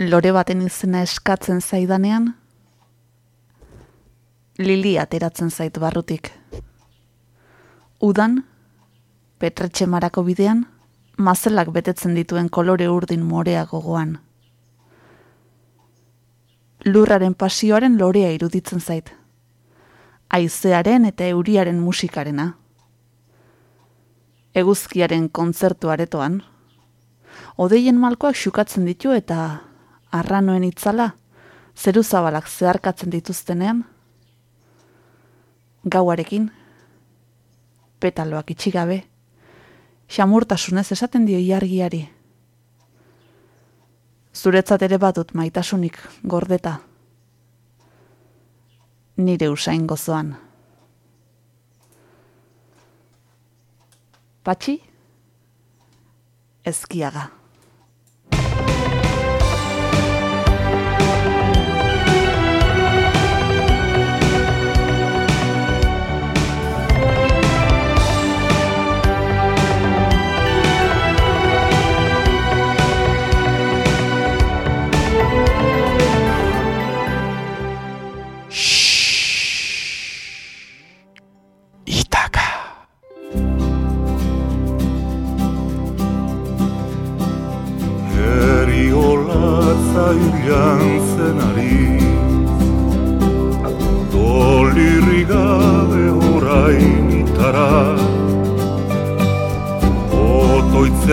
lore baten izena eskatzen zaidanean, lili ateratzen zait barrutik. Udan, petretxe marako bidean, mazelak betetzen dituen kolore urdin morea gogoan. Lurraren pasioaren lorea iruditzen zait. Aizearen eta euriaren musikarena. Eguzkiaren kontzertu aretoan. Odeien malkoak xukatzen ditu eta arranoen itzala, zeru zabalak zeharkatzen dituztenean, gauarekin, petaloak itxigabe, xamurtasunez esaten dio iargiari. Zuretzat ere badut maitasunik gordeta, nire usain gozoan. Patxi, ezkiaga.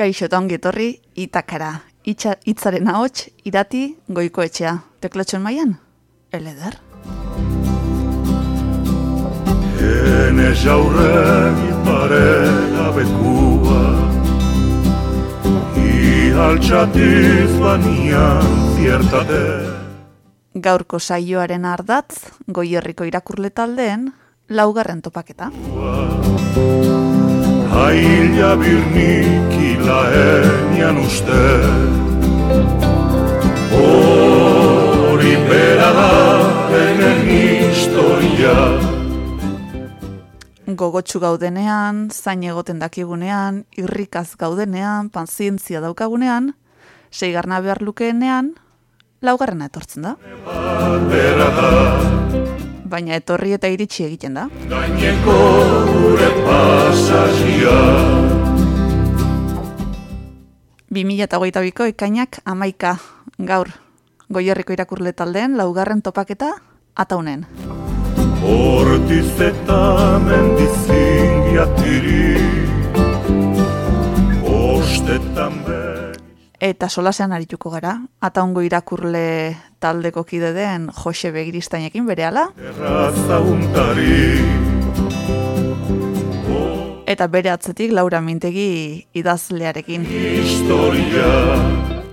Kaixo eta ongi etorri, itakara. Itza, itzaren ahots, irati, goiko etxea. Teklatxon maian? Eleder. Hene jaurregi parela bekua altxatiz banian ziertate. Gaurko saioaren ardatz, goierriko irakurle taldeen, laugarren topaketa. Haila birnik ilaenian uste Hori bera da denen historia gogotsu gaudenean, zain egoten dakigunean, irrikaz gaudenean, panzientzia daukagunean, seigarna behar lukeenean, laugarrena etortzen da. Baina etorri eta iritsi egiten da. Gaineko gure pasazia. 2008 biko ekainak amaika gaur. Goierriko irakurle taldeen laugarren topaketa ataunen. Hortiz eta mendizingiatiri Ostetan be Eta solasean arituko gara, ata ongo irakurle taldeko kide den Jose Begiristainekin bere ala. Eta bere atzetik Laura Mintegi idazlearekin. Historia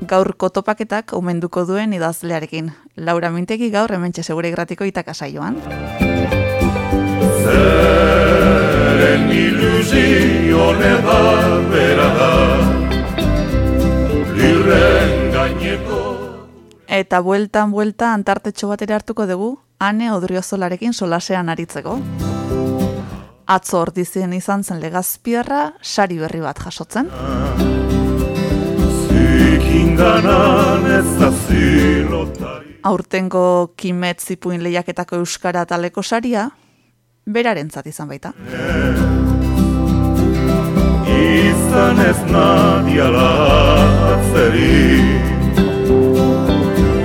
gaurko topaketak omenduko duen idazlearekin. Laura Mintegi gaur hementxe segure gratiko itaka saioan. Zeren ilusio bera da Eta bueltan buelta antartetxo batera hartuko dugu Ane Odriozolarekin solasean aritzeko. Atzo ordizien izan zen legazpiarra, sari berri bat jasotzen Aurtengo kimet zipuin lehiaketako euskara taleko saria, beraren izan baita. Izan ez nadiala atzeri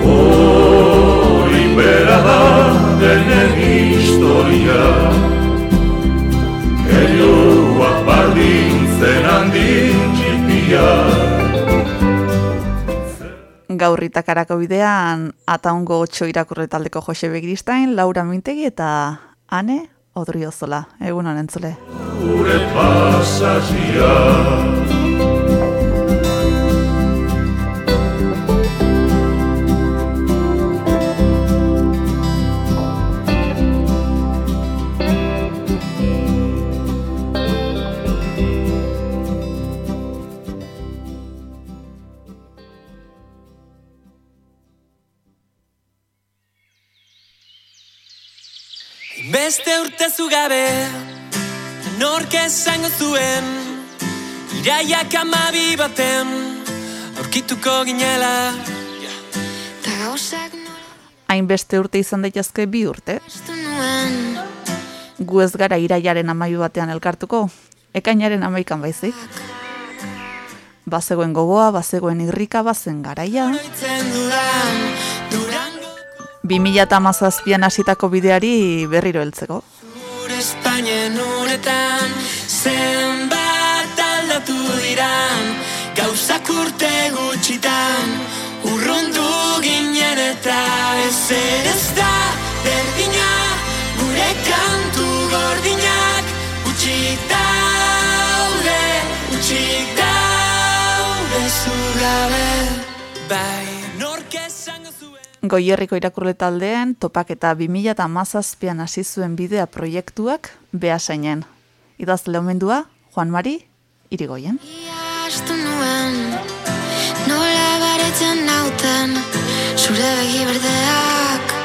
Hori bera da denen historia Elioak bardin zen handin txipia gaurritak arako bidean ataungo 8 irakurre taldeko Jose Begiristain, Laura Mintegi eta Ane Odriozola. Egun honen zule. Gure Hainbeste urte zugabe Nork esango zuen Iraiak amabi baten Aurkituko ginela. Hainbeste urte izan daitezke bi urte. Gu ez gara iraiaren amaiu batean elkartuko Ekainaren amaikan baizik. Bazegoen gogoa, bazegoen irrika, bazen garaia. 2000 eta mazazpian hasitako bideari berriro heltzeko. Espainen uretan, zenbat aldatu diran, gauzak urte gutxitan, urrundu ginen eta ez ez da, berdina, gure kantu gordinak, utxik daude, utxik daude zugabe, bai Goierriko irakurle taldeen topak eta 2000 eta mazazpian hasi zuen bidea proiektuak behasainen. Idaz lehomendua, Juan Mari, irigoien. Iastu nuen, nola baretzen nauten, zure begi berdeak.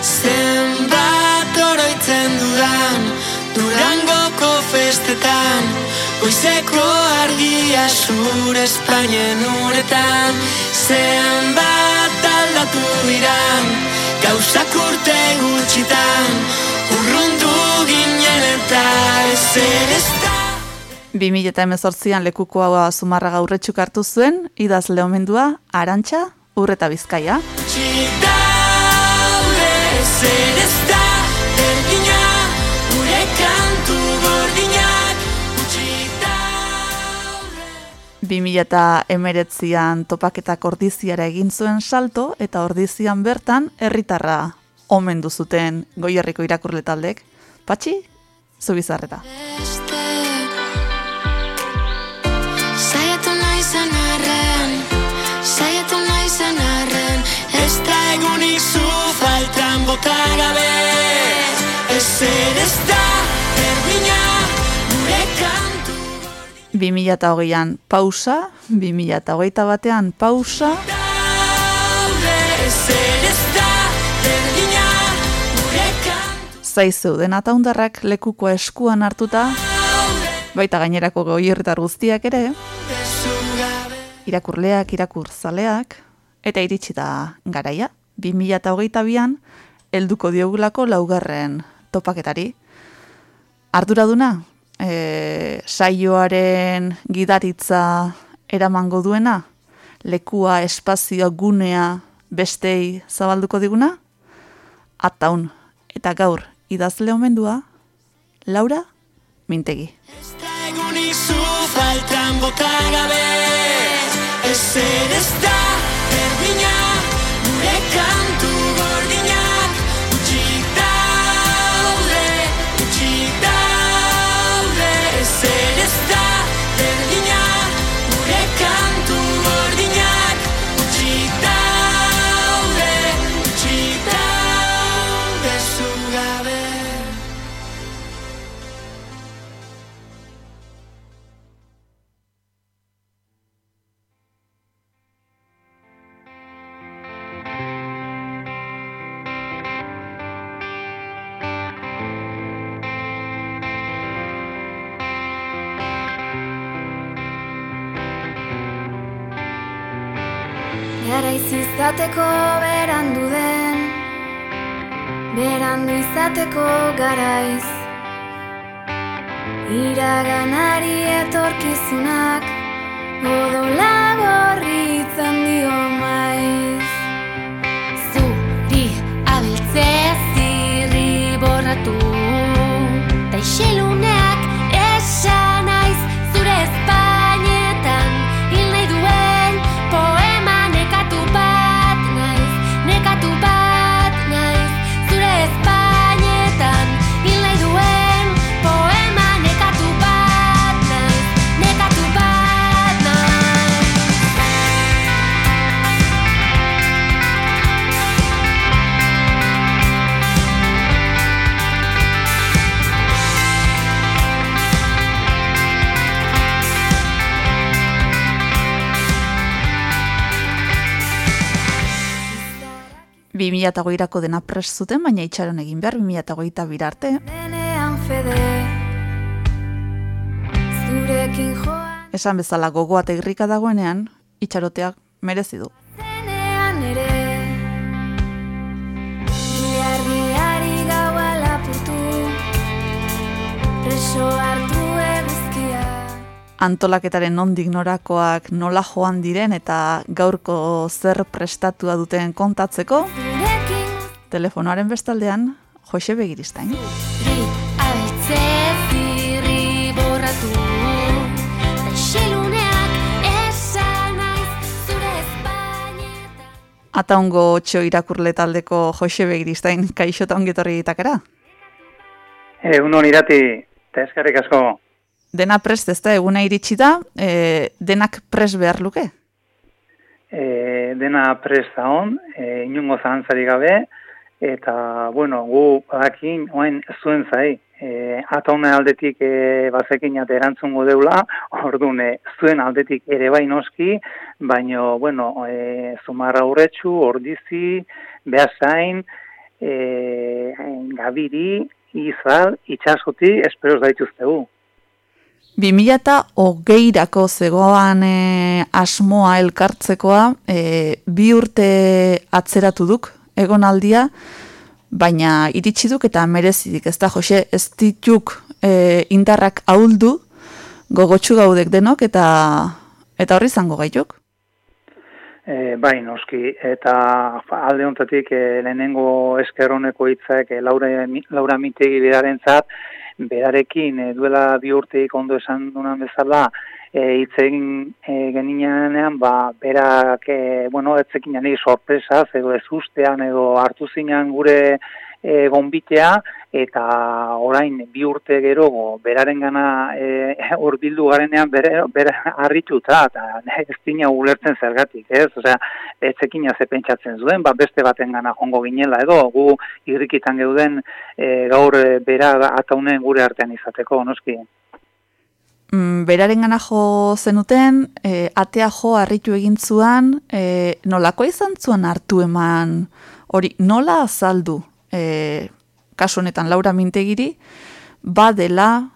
Zenbat oroitzen dudan, durangoko festetan, Goizeko argia zure Espainien uretan Zenbat aldatu diran Gauzak urte gutxitan Urrundu ginen eta ez ere ez da 2000 eta emezortzian lekuko hau azumarra gaurretxuk hartu zuen, idaz lehomendua, arantxa, urreta bizkaia. Txita, ez da, eta emeretzian topaketak ordiziara egin zuen salto eta ordizian bertan herritarra omen duzuten goierriko irakurle taldek. Patxi, zu bizarreta. Zaiatu nahi zanarren, zaiatu nahi zanarren, ez da egunik zu faltan botagabe, ez ere ez da, 2008an pausa, 2008 batean pausa. Zaizu den ataundarrak lekuko eskuan hartuta, baita gainerako goierritar guztiak ere, irakurleak, irakurzaleak, eta iritsi da garaia, 2008an helduko diogulako laugarren topaketari. Arduraduna, e, saioaren gidaritza eramango duena, lekua, espazioa, gunea, bestei zabalduko diguna, ataun, eta gaur, idazle omendua, Laura Mintegi. Ez da egun izu faltan botagabe, ez ez da, berdina, gure izateko garaiz. Iraganari etorkizunak Odola gorritzen dio maiz 2008 dena pres zuten, baina itxaron egin behar 2008 birarte. Esan bezala gogoa tegrika dagoenean, itxaroteak merezi du. Antolaketaren nondik norakoak nola joan diren eta gaurko zer prestatua duten kontatzeko. Telefonoaren bestaldean, Jose Begiristain. Ata ongo txo irakurle taldeko Jose Begiristain, kaixo eta ongetorri ditakera? E, unon irati, eta eskarrik asko. Dena prest ez da, eguna iritsi da, e, denak prest behar luke? E, dena prest da hon, e, inungo zahantzari gabe, eta, bueno, gu badakin, oain zuen zai, e, ataune aldetik e, bazekin jate erantzungo deula, orduan e, zuen aldetik ere bai noski, baino, bueno, e, zumarra urretxu, ordizi, behasain, e, gabiri, izal, itxasuti, esperoz daituztegu. 2008-erako zegoan e, asmoa elkartzekoa, e, bi urte atzeratu duk, egonaldia, baina iritsi duk eta merezidik, ez da, Jose, ez dituk e, indarrak ahuldu, gogotsu gaudek denok, eta eta horri zango gaituk? E, bai, noski, eta alde hontatik e, lehenengo eskerroneko hitzak e, Laura, Laura Mintegi bidaren zat, berarekin e, duela bi urteik ondo esan dunan bezala, e, egin e, geninean, ba, berak, e, bueno, etzekin jani sorpresaz, edo ez ustean, edo hartu zinean gure e, gombitea, eta orain bi urte gero beraren gana e, urbildu garenean bere, bere harrituta, eta ez dina ulertzen zergatik, ez? Osea, etzekin ze pentsatzen zuen, ba, beste baten gana jongo ginela, edo gu irrikitan geuden e, gaur e, bera ataunen gure artean izateko, noski mm, beraren gana jo zenuten, e, atea jo harritu egin zuan, e, nolako izan zuen hartu eman, hori nola azaldu, e, kasu honetan Laura Mintegiri, badela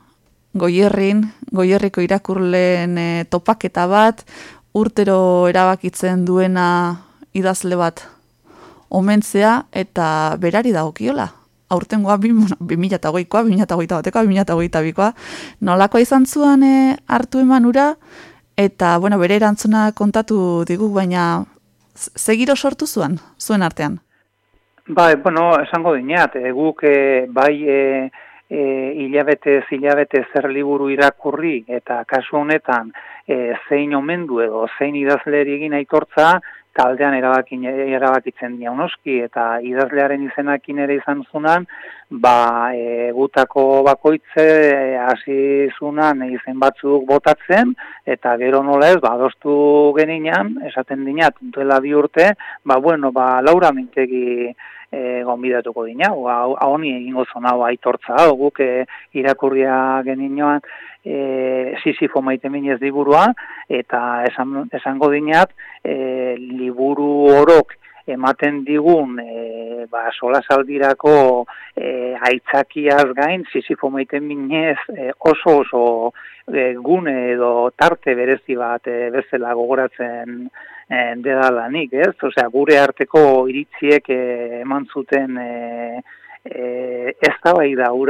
goierrin, goierriko irakurleen e, topaketa bat, urtero erabakitzen duena idazle bat omentzea eta berari dagokiola aurtengoa 2008koa, 2008 batekoa, 2008 bikoa, nolako izan zuan e, hartu eman ura, eta, bueno, bere erantzuna kontatu digu, baina segiro sortu zuan, zuen artean? Bai, bueno, esango dinat, e, guk e, bai e, e, hilabete, hilabete zer liburu irakurri, eta kasu honetan, e, zein omendu edo zein idazleri egin aitortza, taldean erabakin, erabakitzen diagnoski eta idazlearen izenakin ere izan zunan, ba, e, gutako bakoitze e, hasi e, zunan izen batzuk botatzen, eta gero nola ez, ba, doztu geninan, esaten dinat, duela bi urte, ba, bueno, ba, laura mintegi e, gonbidatuko dina, hau honi egingo zona aitortza, hau guk e, irakurria geninoan, e, sisifo maite minez liburua, eta esan, esango dinat, e, liburu orok ematen digun e, ba, sola saldirako e, aitzakiaz gain, sisifo maite minez e, oso oso e, gune edo tarte berezi bat e, bezala gogoratzen e, dedalanik, ez? Osea, gure arteko iritziek e, eman zuten e, e, ez da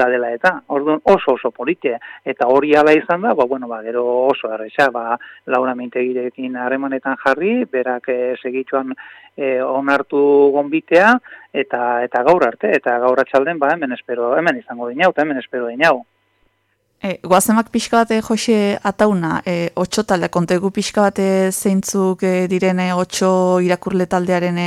dela eta orduan oso oso polite eta hori ala izan da, ba, bueno, ba, gero oso erresa, ba, laura mintegirekin harremanetan jarri, berak e, segituan e, onartu gonbitea eta eta gaur arte, eta gaur atxalden, ba, hemen espero, hemen izango dinau, eta hemen espero dinau. E, Guazemak pixka bate, Jose, atauna, e, otxo talde, kontegu pixka bate zeintzuk e, direne otxo irakurle taldearen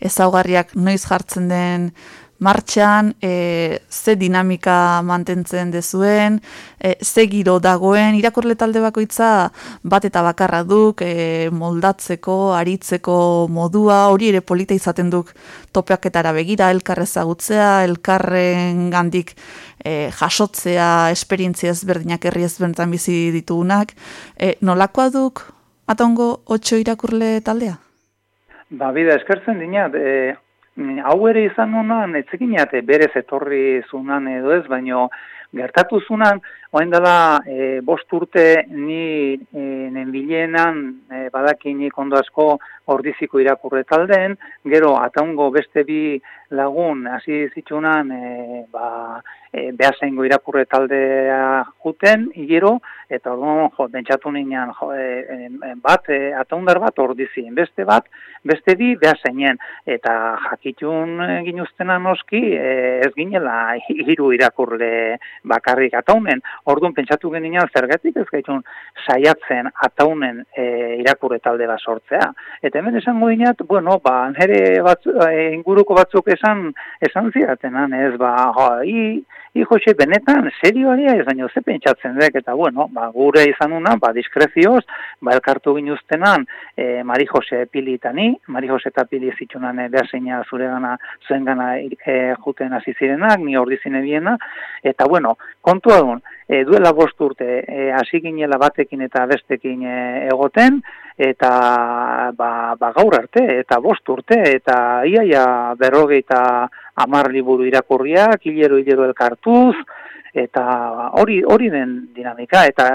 ezaugarriak noiz jartzen den martxan, e, ze dinamika mantentzen dezuen, e, ze giro dagoen, irakurle talde bakoitza bat eta bakarra duk, e, moldatzeko, aritzeko modua, hori ere polita izaten duk topeaketara begira, elkarrezagutzea, elkarren gandik e, jasotzea, esperientzia ezberdinak herri ezberdinak bizi ditugunak. E, nolakoa duk atongo otxo irakurle taldea? Ba, bida, eskertzen dinat, e, hau ere izan honan, etzekin jate, berez etorri zunan edo ez, baino, gertatu zunan, oen dela, e, bost urte ni e, nenbilenan, e, badaki ni kondo asko ordiziko irakurre taldeen, gero ataungo beste bi lagun, hasi zitsunan, e, ba, e, behasengo irakurre taldea juten, igero, eta orduan, jo, bentsatu ninean, jo, e, e, bat, e, ataundar bat ordizien, beste bat, beste bi behasenien, eta jakitun ginuztena noski, e, ez ginela hiru irakurle bakarrik ataunen, orduan pentsatu geninean zergatik ez gaitun saiatzen ataunen e, irakurre talde bat sortzea. Eta hemen esango dinat, bueno, ba, nire batzu, e, inguruko batzuk esan, esan zidatenan, ez, ba, jo, i jose, benetan, serioa ez baino, ze pentsatzen dek, eta bueno, ba, gure izan una, ba, diskrezioz, ba, elkartu ginuztenan, e, Mari Jose Pili eta ni, Mari Jose eta Pili zitsunan e, behaseina zure gana, zuen gana e, juten hasi zirenak, ni ordi biena, eta bueno, kontua duen, e, duela bost urte, e, hasi ginela batekin eta bestekin e, egoten, eta ba, ba, gaur arte, eta bost urte, eta iaia berrogeita amar liburu irakurriak, hilero hilero elkartuz, eta hori hori den dinamika eta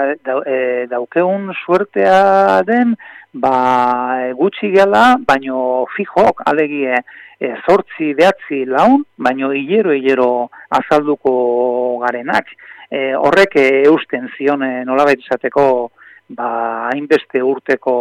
e, daukeun suertea den ba gutxi gela baino fijok alegie e, zortzi behatzi laun baino hilero hilero azalduko garenak. E, horrek eusten zion nolabait esateko ba hainbeste urteko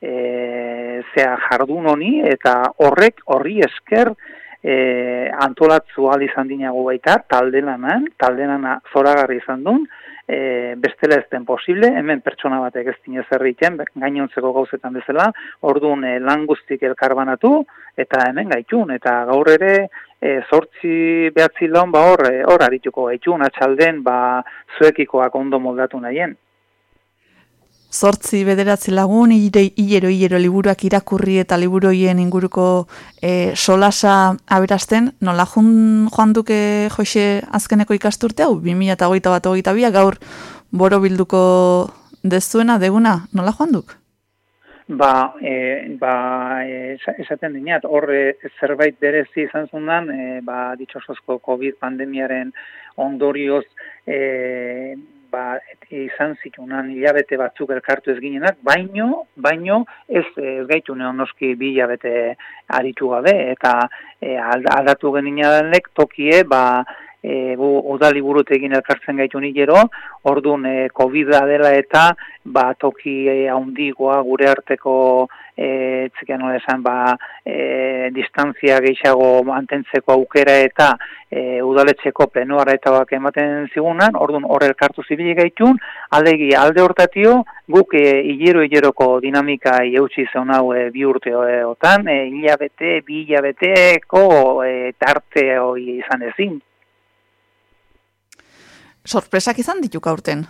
e, zea jardun honi eta horrek horri esker e, antolatzu izan dinago baita, talde lanan, talde lana zoragarri izan duen, e, bestela ez den posible, hemen pertsona batek ez dinez erriten, gainontzeko gauzetan bezala, orduan e, lan guztik elkarbanatu, eta hemen gaitun, eta gaur ere, e, sortzi behatzi lan, ba hor, e, hor harituko gaitun, atxalden, ba zuekikoak ondo moldatu nahien. Zortzi bederatzi lagun, hilero hilero liburuak irakurri eta liburoien inguruko e, solasa aberazten, nola jun, joan duke joxe azkeneko ikasturte hau, 2008 bat hogeita bia, gaur boro bilduko dezuena, deguna, nola joan duk? Ba, e, ba e, esaten dinat, horre zerbait berezi izan zundan, e, ba, ditxosozko COVID pandemiaren ondorioz, e, ba, izan zitunan hilabete batzuk elkartu ez ginenak, baino, baino ez, ez gaitu neonoski bi hilabete aritu gabe, eta e, aldatu geninen tokie, ba, e, bu, udali burutekin elkartzen gaitu nigero, orduan e, covid dela eta ba, toki e, haundigoa gure arteko e, txikian esan ba, e, distantzia gehiago mantentzeko aukera eta e, udaletxeko plenoara eta bak ematen zigunan, orduan horre elkartu zibili gaitun, aldegi alde hortatio, guk e, hilero-hileroko dinamika eutxi zeun hau e, bi urte e, otan, e, hilabete, bi hilabeteko e, tarte hoi izan ezin, sorpresak izan dituk aurten?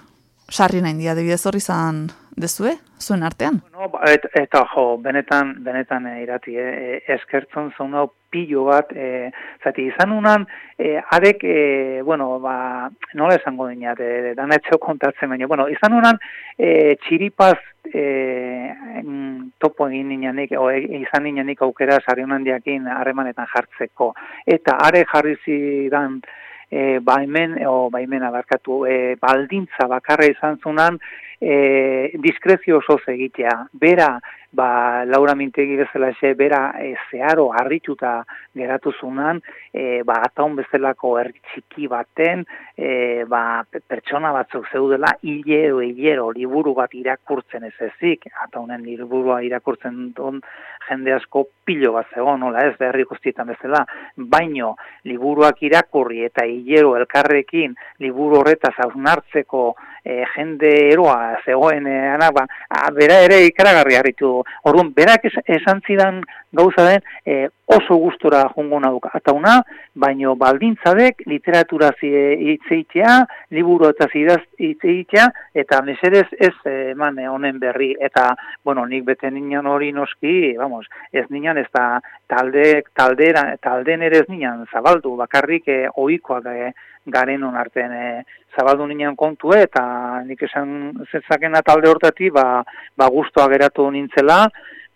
Sarri nahi dia, debidez hori izan dezue, zuen artean? No, ba, et, eta jo, benetan, benetan e, irati, e, eskertzen zuen hau pilo bat, e, zati izan unan, e, arek, e, bueno, ba, nola esango dinat, e, danetxeo kontatzen baina, bueno, izan unan, e, txiripaz, e, topo egin nianik, o, e, izan nianik aukera sarri unan diakin harremanetan jartzeko. Eta are jarri zidan, e, baimen, o baimen abarkatu, e, baldintza bakarra izan zunan, e, diskrezio oso egitea. Bera, ba, Laura Mintegi bezala xe, bera e, zeharo harrituta geratu zunan, e, ba, ataun bezalako ertxiki baten, e, ba, pertsona batzuk zeudela, hilero, hilero, liburu bat irakurtzen ez ezik, ataunen liburua irakurtzen duen jende asko pilo bat zegoen, nola ez, beharri guztietan bezala, baino, liburuak irakurri eta hilero elkarrekin, liburu horretaz hausnartzeko e, jende eroa zegoen, e, ana, ba, a, bera ere ikaragarri harritu Orduan, berak esan zidan gauza den e, oso gustora jongo nauk. Atauna, baino baldintzadek literatura hitzeitea, liburu eta zidaz hitzeitea, eta mesedez ez eman honen berri. Eta, bueno, nik bete ninan hori noski, vamos, ez ninan ez da talde, taldera, talden ere ez ninan zabaldu, bakarrik e, oikoak e, garen onarten e, zabaldu ninan kontu eta nik esan zezaken talde hortati ba, ba guztua geratu nintzela,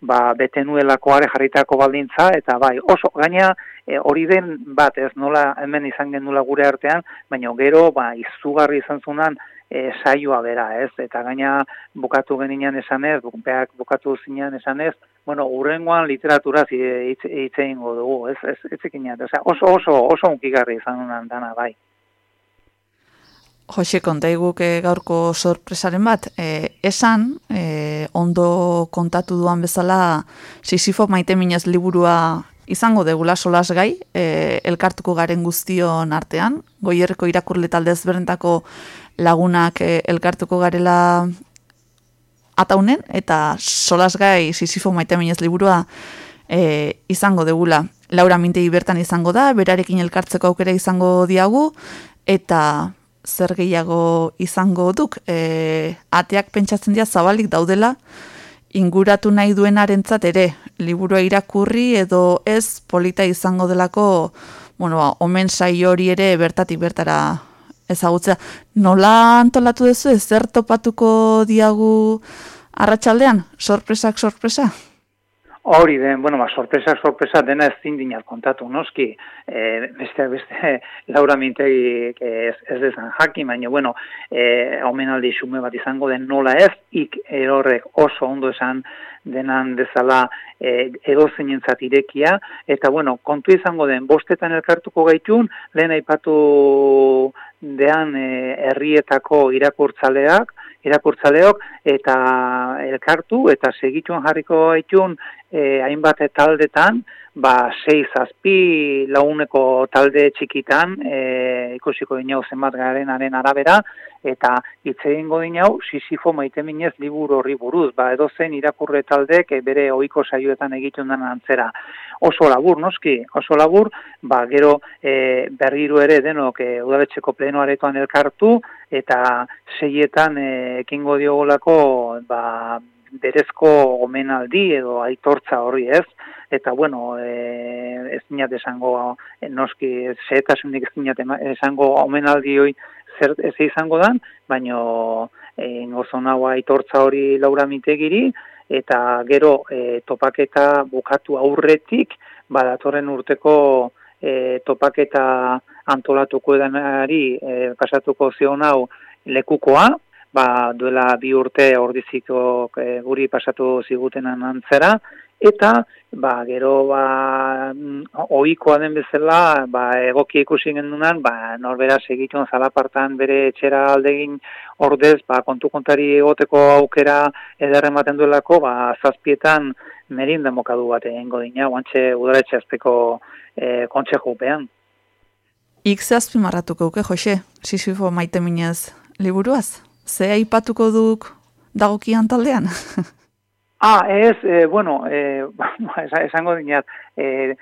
ba, bete nuelako are jarritako baldintza, eta bai, oso, gaina e, hori den bat, ez nola hemen izan genula gure artean, baina gero, ba, izugarri izan zunan, e, saioa bera, ez? Eta gaina bukatu geninean esanez, beak bukatu zinean esanez, bueno, urrengoan literatura hitz eingo dugu, ez? Ez ez oso oso oso unkigarri izan unan dana bai. Jose, konta iguke gaurko sorpresaren bat, e, esan, e, ondo kontatu duan bezala, Sisifo maite minez liburua izango degula solas gai, e, elkartuko garen guztion artean, goierreko irakurle talde ezberentako lagunak e, elkartuko garela ataunen, eta solas gai Sisifo maite minez liburua e, izango degula. Laura Mintegi bertan izango da, berarekin elkartzeko aukera izango diagu, eta zer gehiago izango duk. E, ateak pentsatzen dira zabalik daudela, inguratu nahi duenarentzat ere, liburua irakurri edo ez polita izango delako, bueno, ba, omen sai hori ere bertatik bertara ezagutzea. Nola antolatu duzu, zer topatuko diagu arratsaldean sorpresak sorpresa? Hori den, bueno, ba, sorpresa, sorpresa dena ez zindinat kontatu, noski, e, beste, beste, laura mintegi ez, ez dezan jaki, baina, bueno, e, omenaldi xume bat izango den nola ez, ik erorrek oso ondo esan denan dezala e, edo irekia, eta, bueno, kontu izango den, bostetan elkartuko gaitun, lehen aipatu dean e, herrietako irakurtzaleak, irakurtzaleok eta elkartu eta segituen jarriko gaitun e, hainbat taldetan, ba, sei zazpi launeko talde txikitan, e, ikusiko dinau zenbat garen arabera, eta hitz egingo dinau, sisifo maite minez liburu horri buruz, ba, edo zen irakurre taldek e, bere ohiko saioetan egiten den antzera. Oso labur, noski, oso labur, ba, gero e, berriru ere denok e, udabetxeko plenoaretoan elkartu, eta seietan e, ekingo diogolako, ba, berezko omenaldi edo aitortza horri ez, eta bueno, e, ez dinat esango, e, noski, zehetasunik ez dinat esango omenaldi hori zer ez izango dan, baino e, hau aitortza hori laura mitegiri, eta gero e, topaketa bukatu aurretik, badatorren urteko e, topaketa antolatuko edanari e, pasatuko zion hau lekukoa, ba, duela bi urte ordiziko e, guri pasatu zigutenan antzera, eta ba, gero ba, mm, ohikoa den bezala ba, egoki ikusi gendunan, ba, norbera segitun zalapartan bere etxera aldegin ordez, ba, kontu kontari egoteko aukera ederren baten duelako, ba, zazpietan merin demokadu bat egingo dina, guantxe udaretxe azteko e, kontxe jupean. Ik zazpi marratuko uke, Jose, sisifo maite minez liburuaz? Ze aipatuko duk dagokian taldean? ah, ez, e, bueno, e, esango dinat, e,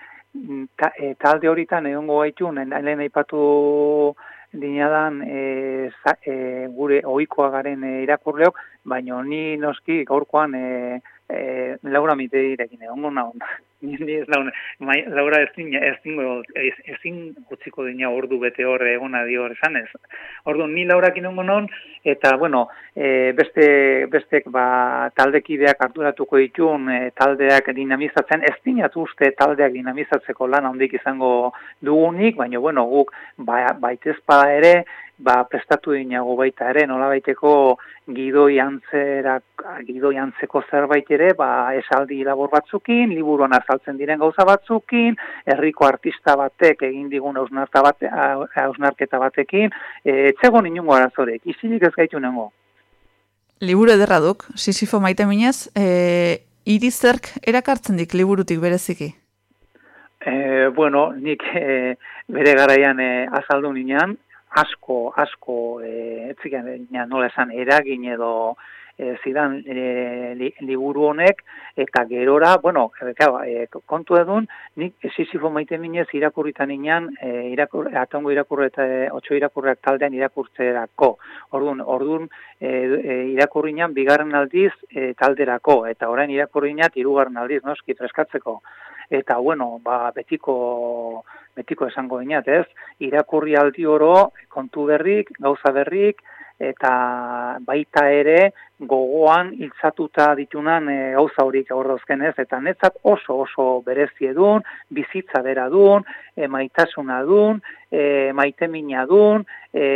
ta, e, talde horitan egon gaitun, lehen aipatu dinadan e, e, gure oikoa garen e, irakurleok, baina ni noski gaurkoan e, e, laura mite direkin egon ni ez launa, mai, laura ez dina, ez dingo, ez, ezin utziko dina ordu bete horre egona dio esan ez. Ordu, ni laura kinongo non, eta, bueno, e, beste, bestek, ba, taldekideak harturatuko ditun, e, taldeak dinamizatzen, ez dinatu uste taldeak dinamizatzeko lan handik izango dugunik, baina, bueno, guk, ba, baitezpa ere, ba, prestatu dinago baita ere, nola baiteko gidoi antzerak, gidoi antzeko zerbait ere, ba, esaldi labor batzukin, liburuan azaltzen diren gauza batzukin, herriko artista batek egin digun ausnarta bate, ausnarketa batekin, e, etxego ninungo arazorek, izilik ez gaitu nengo. Liburu ederra duk, sisifo maite minez, e, irizerk erakartzen dik liburutik bereziki? E, bueno, nik e, bere garaian e, azaldu ninean, asko, asko, e, etziken, nola esan, eragin edo e, zidan e, liburu honek, eta gerora, bueno, e, kontu edun, nik esizifo maite minez irakurritan inean, e, irakur, atongo irakurre eta e, otxo irakurreak taldean irakurtzerako. Orduan, orduan e, e, irakurriñan bigarren aldiz e, talderako, eta orain irakurriñat irugarren aldiz, noski, preskatzeko. Eta, bueno, ba, betiko betiko esango dinat, ez? Irakurri aldi oro, kontu berrik, gauza berrik, eta baita ere gogoan hiltzatuta ditunan e, gauza horik aurrozkenez, eta netzat oso oso berezi edun, bizitza bera dun, e, maitasuna dun, e, maite mina dun, e,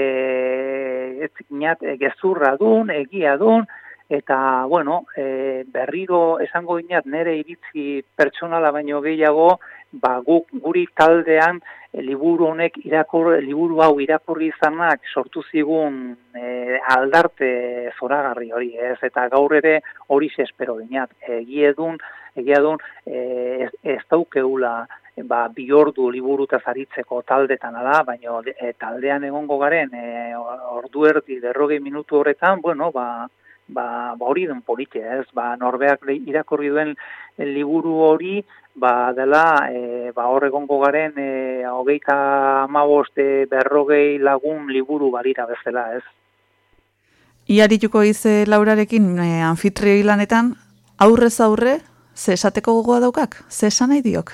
e, gezurra dun, egia dun, eta, bueno, e, berriro esango inat nere iritzi pertsonala baino gehiago, ba, guk, guri taldean e, liburu honek irakur, liburu hau irakurri izanak sortu zigun e, aldarte zoragarri hori, ez? Eta gaur ere hori espero dinat. Egiedun, egiedun, e, ez, ez daukeula ba, bi ordu liburu zaritzeko taldetan da, baina e, taldean egongo garen e, ordu erdi derrogei minutu horretan, bueno, ba, ba, ba hori den polite, ez? Ba, norbeak irakurri duen liburu hori, ba, dela, e, ba, hor egongo garen, e, hogeita amaboste berrogei lagun liburu balira bezala, ez? Iarituko ize Laurarekin e, anfitrioi lanetan, aurrez aurre, ze esateko gogoa daukak? Ze esan nahi diok?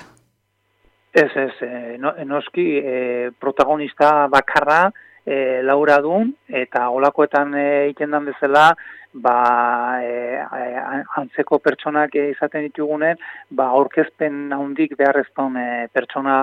Ez, ez, e, no, noski e, protagonista bakarra e, Laura dun, eta olakoetan e, itendan bezala, ba, e, antzeko pertsonak izaten ditugunen, ba, aurkezpen handik beharrezton e, pertsona,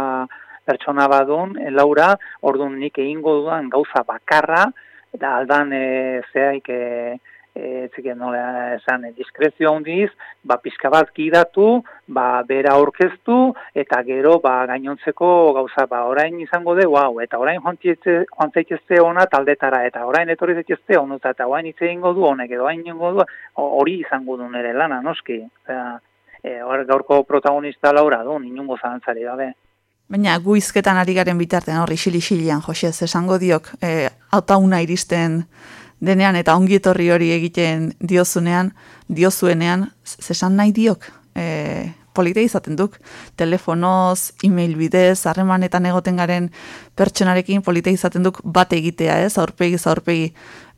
pertsona badun, e, Laura, orduan nik egingo dudan gauza bakarra, eta aldan e, zehaik e, e, txiken nola esan, diskrezio handiz, ba, pixka bat gidatu, ba, bera aurkeztu, eta gero, ba, gainontzeko gauza, ba, orain izango dugu, hau, eta orain joan zaitezte ona taldetara, eta orain etorri zaitezte onuta, eta orain hitz egingo du honek, edo orain ingo du, hori izango du nere lana, noski, eta, e, gaurko protagonista laura du, inungo zalantzari gabe. Baina guizketan ari garen bitartean horri xili-xilian, Jose, esango diok, e, autauna iristen denean eta ongi etorri hori egiten diozunean, diozuenean, zesan nahi diok, e, polite izaten duk, telefonoz, e-mail bidez, harremanetan egoten garen pertsonarekin polite izaten duk bat egitea, ez, aurpegi, aurpegi,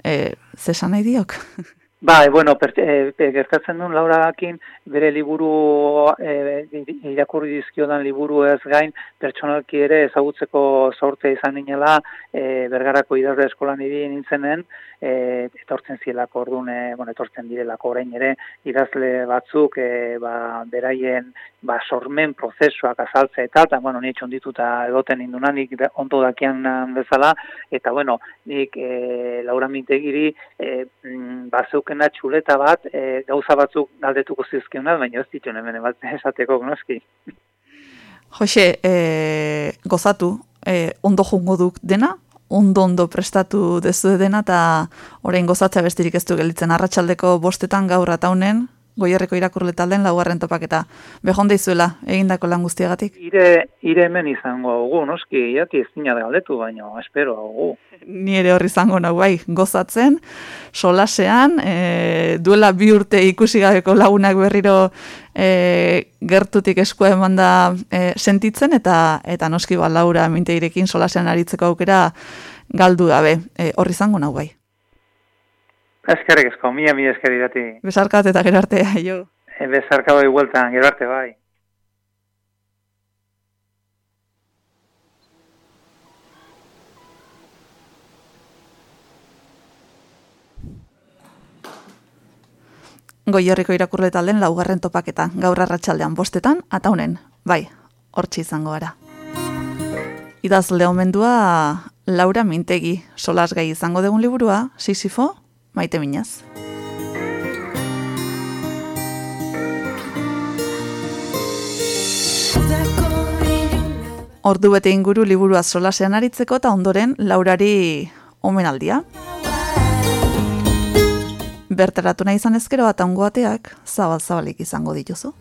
e, zesan nahi diok? Ba, e, bueno, per, e, gertatzen duen Laurakin bere liburu e, irakurri dizkiodan liburu ez gain pertsonalki ere ezagutzeko sorte izan inela e, bergarako idazle eskolan niri nintzenen e, etortzen zielako orduan, e, bueno, etortzen direlako orain ere, idazle batzuk e, ba, beraien ba, sormen prozesuak azaltze eta, eta bueno, nire txondituta egoten indunan, nik ondo dakian bezala, eta bueno, nik e, Laura Mintegiri e, mm, bazeukena txuleta bat, e, gauza batzuk galdetuko zizkiona, baina ez ditu hemen bat esateko gnoski. Jose, e, gozatu, e, ondo jungo duk dena, ondo-ondo prestatu dezu dena, eta orain gozatza bestirik ez du gelitzen. Arratxaldeko bostetan gaur ataunen, goierreko irakurle talden laugarren topaketa. Behon deizuela, egindako lan guztiagatik? Ire, ire hemen izango gu, noski, jati ez dina galdetu, baina espero gu. Ni ere horri izango nahu bai, gozatzen, solasean, e, duela bi urte ikusi gabeko lagunak berriro e, gertutik eskua eman da e, sentitzen, eta eta noski ba, laura minteirekin solasean aritzeko aukera galdu gabe, e, horri izango nahu bai. Eskerrik esko, mila mila eskerri dati. Besarkat eta gero arte, jo. E, Besarka bai bueltan, gero arte bai. Goierriko irakurle talden laugarren topaketa, gaur arratsaldean bostetan, eta honen, bai, hortxe izango gara. Idaz lehomendua Laura Mintegi, solas gai izango dugun liburua, Sisifo, maite minaz. Ordu bete inguru liburua solasean aritzeko eta ondoren laurari omenaldia. Bertaratu nahi izan ezkero eta ongoateak zabal-zabalik izango dituzu.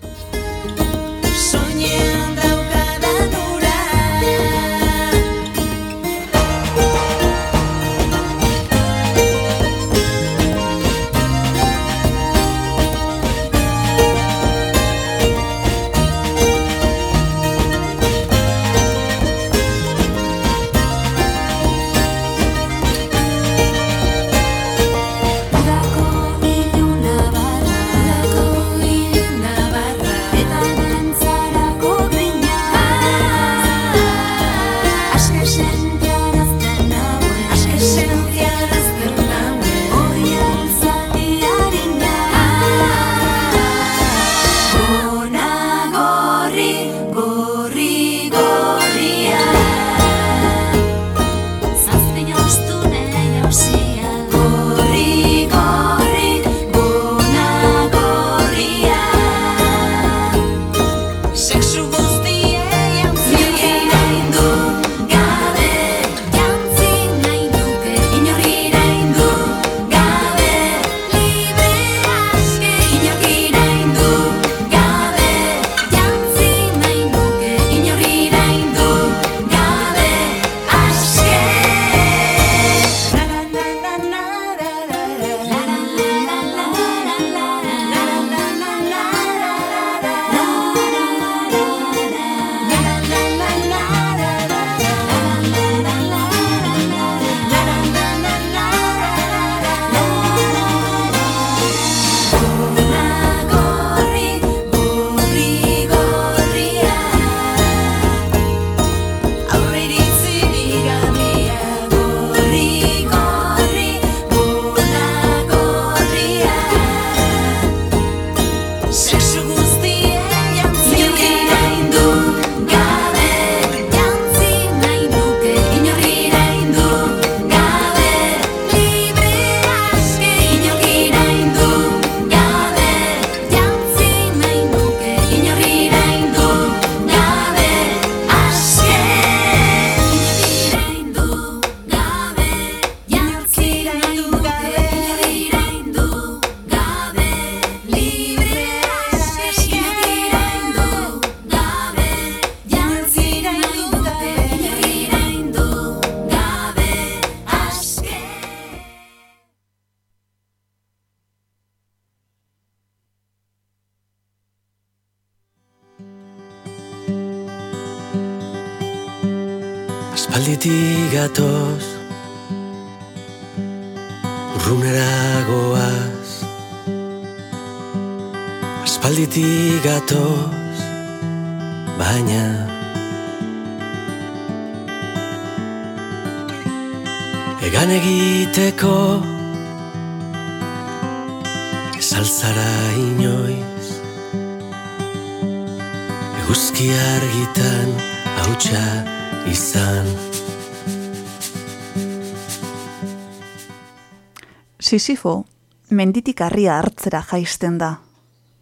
Sisifo, menditik harria hartzera jaisten da.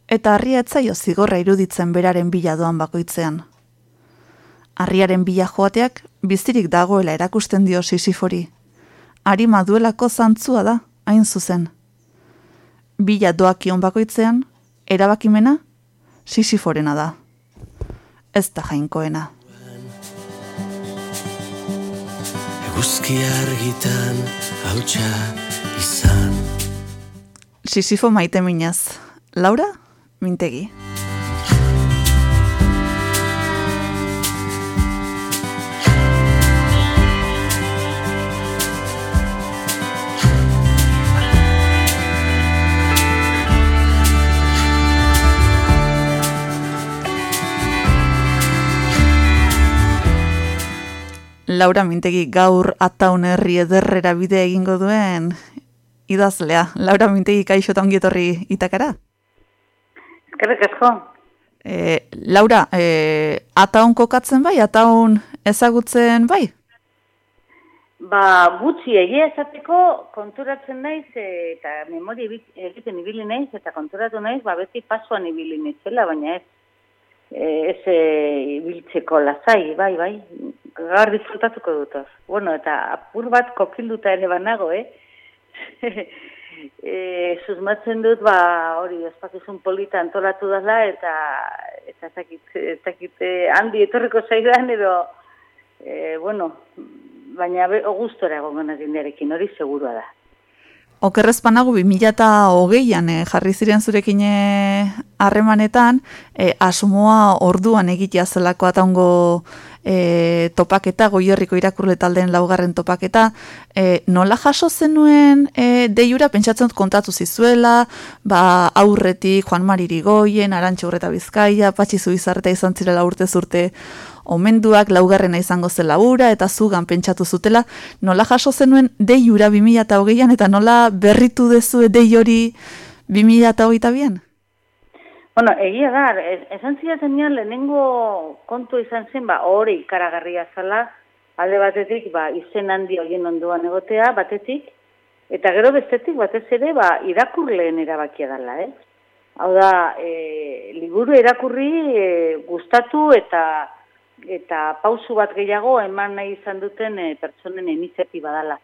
Eta harria etzaio zigorra iruditzen beraren bila doan bakoitzean. Harriaren bila joateak bizirik dagoela erakusten dio Sisifori. Arima duelako zantzua da, hain zuzen bila doakion bakoitzean, erabakimena sisiforena da. Ez da jainkoena. Eguzki argitan hautsa izan. Sisifo maite minaz. Laura, mintegi. Laura Mintegi gaur ataun herri ederrera bide egingo duen idazlea. Laura Mintegi kaixo eta ongietorri itakara? Eskerrik asko. E, Laura, e, ataun kokatzen bai, ataun ezagutzen bai? Ba, gutxi egia esateko konturatzen naiz eta memoria egiten ibili naiz eta konturatu naiz, ba, beti pasuan ibili naizela, baina ez ez ibiltzeko lazai, bai, bai, gaur disfrutatuko dut. Bueno, eta apur bat kokilduta ere banago, eh? e, susmatzen dut, ba, hori, espakizun polita antolatu dala, eta eta ez dakit, handi etorriko zaidan, edo, e, bueno, baina gustora egon genaren hori segurua da. Okerrez panago 2008an e, jarri ziren zurekin eh, harremanetan, e, asmoa orduan egitea zelako ataungo e, topaketa, goierriko irakurle taldeen laugarren topaketa, e, nola jaso zenuen e, deiura, pentsatzen dut kontatu zizuela, ba, aurretik Juan Mariri goien, Arantxa Urreta Bizkaia, Patxi Zubizarreta izan zirela urte zurte omenduak laugarrena izango zela ura eta zugan pentsatu zutela, nola jaso zenuen dei ura 2008an eta nola berritu dezu dei hori 2008an? Bueno, egia da, esan zira zenean lehenengo kontu izan zen, ba, hori ikaragarria zala, alde batetik, ba, izen handi horien onduan egotea, batetik, eta gero bestetik, batez ere, ba, irakurleen erabakia dela, eh? Hau da, e, liburu irakurri e, gustatu eta eta pausu bat gehiago eman nahi izan duten e, pertsonen iniziatiba dela.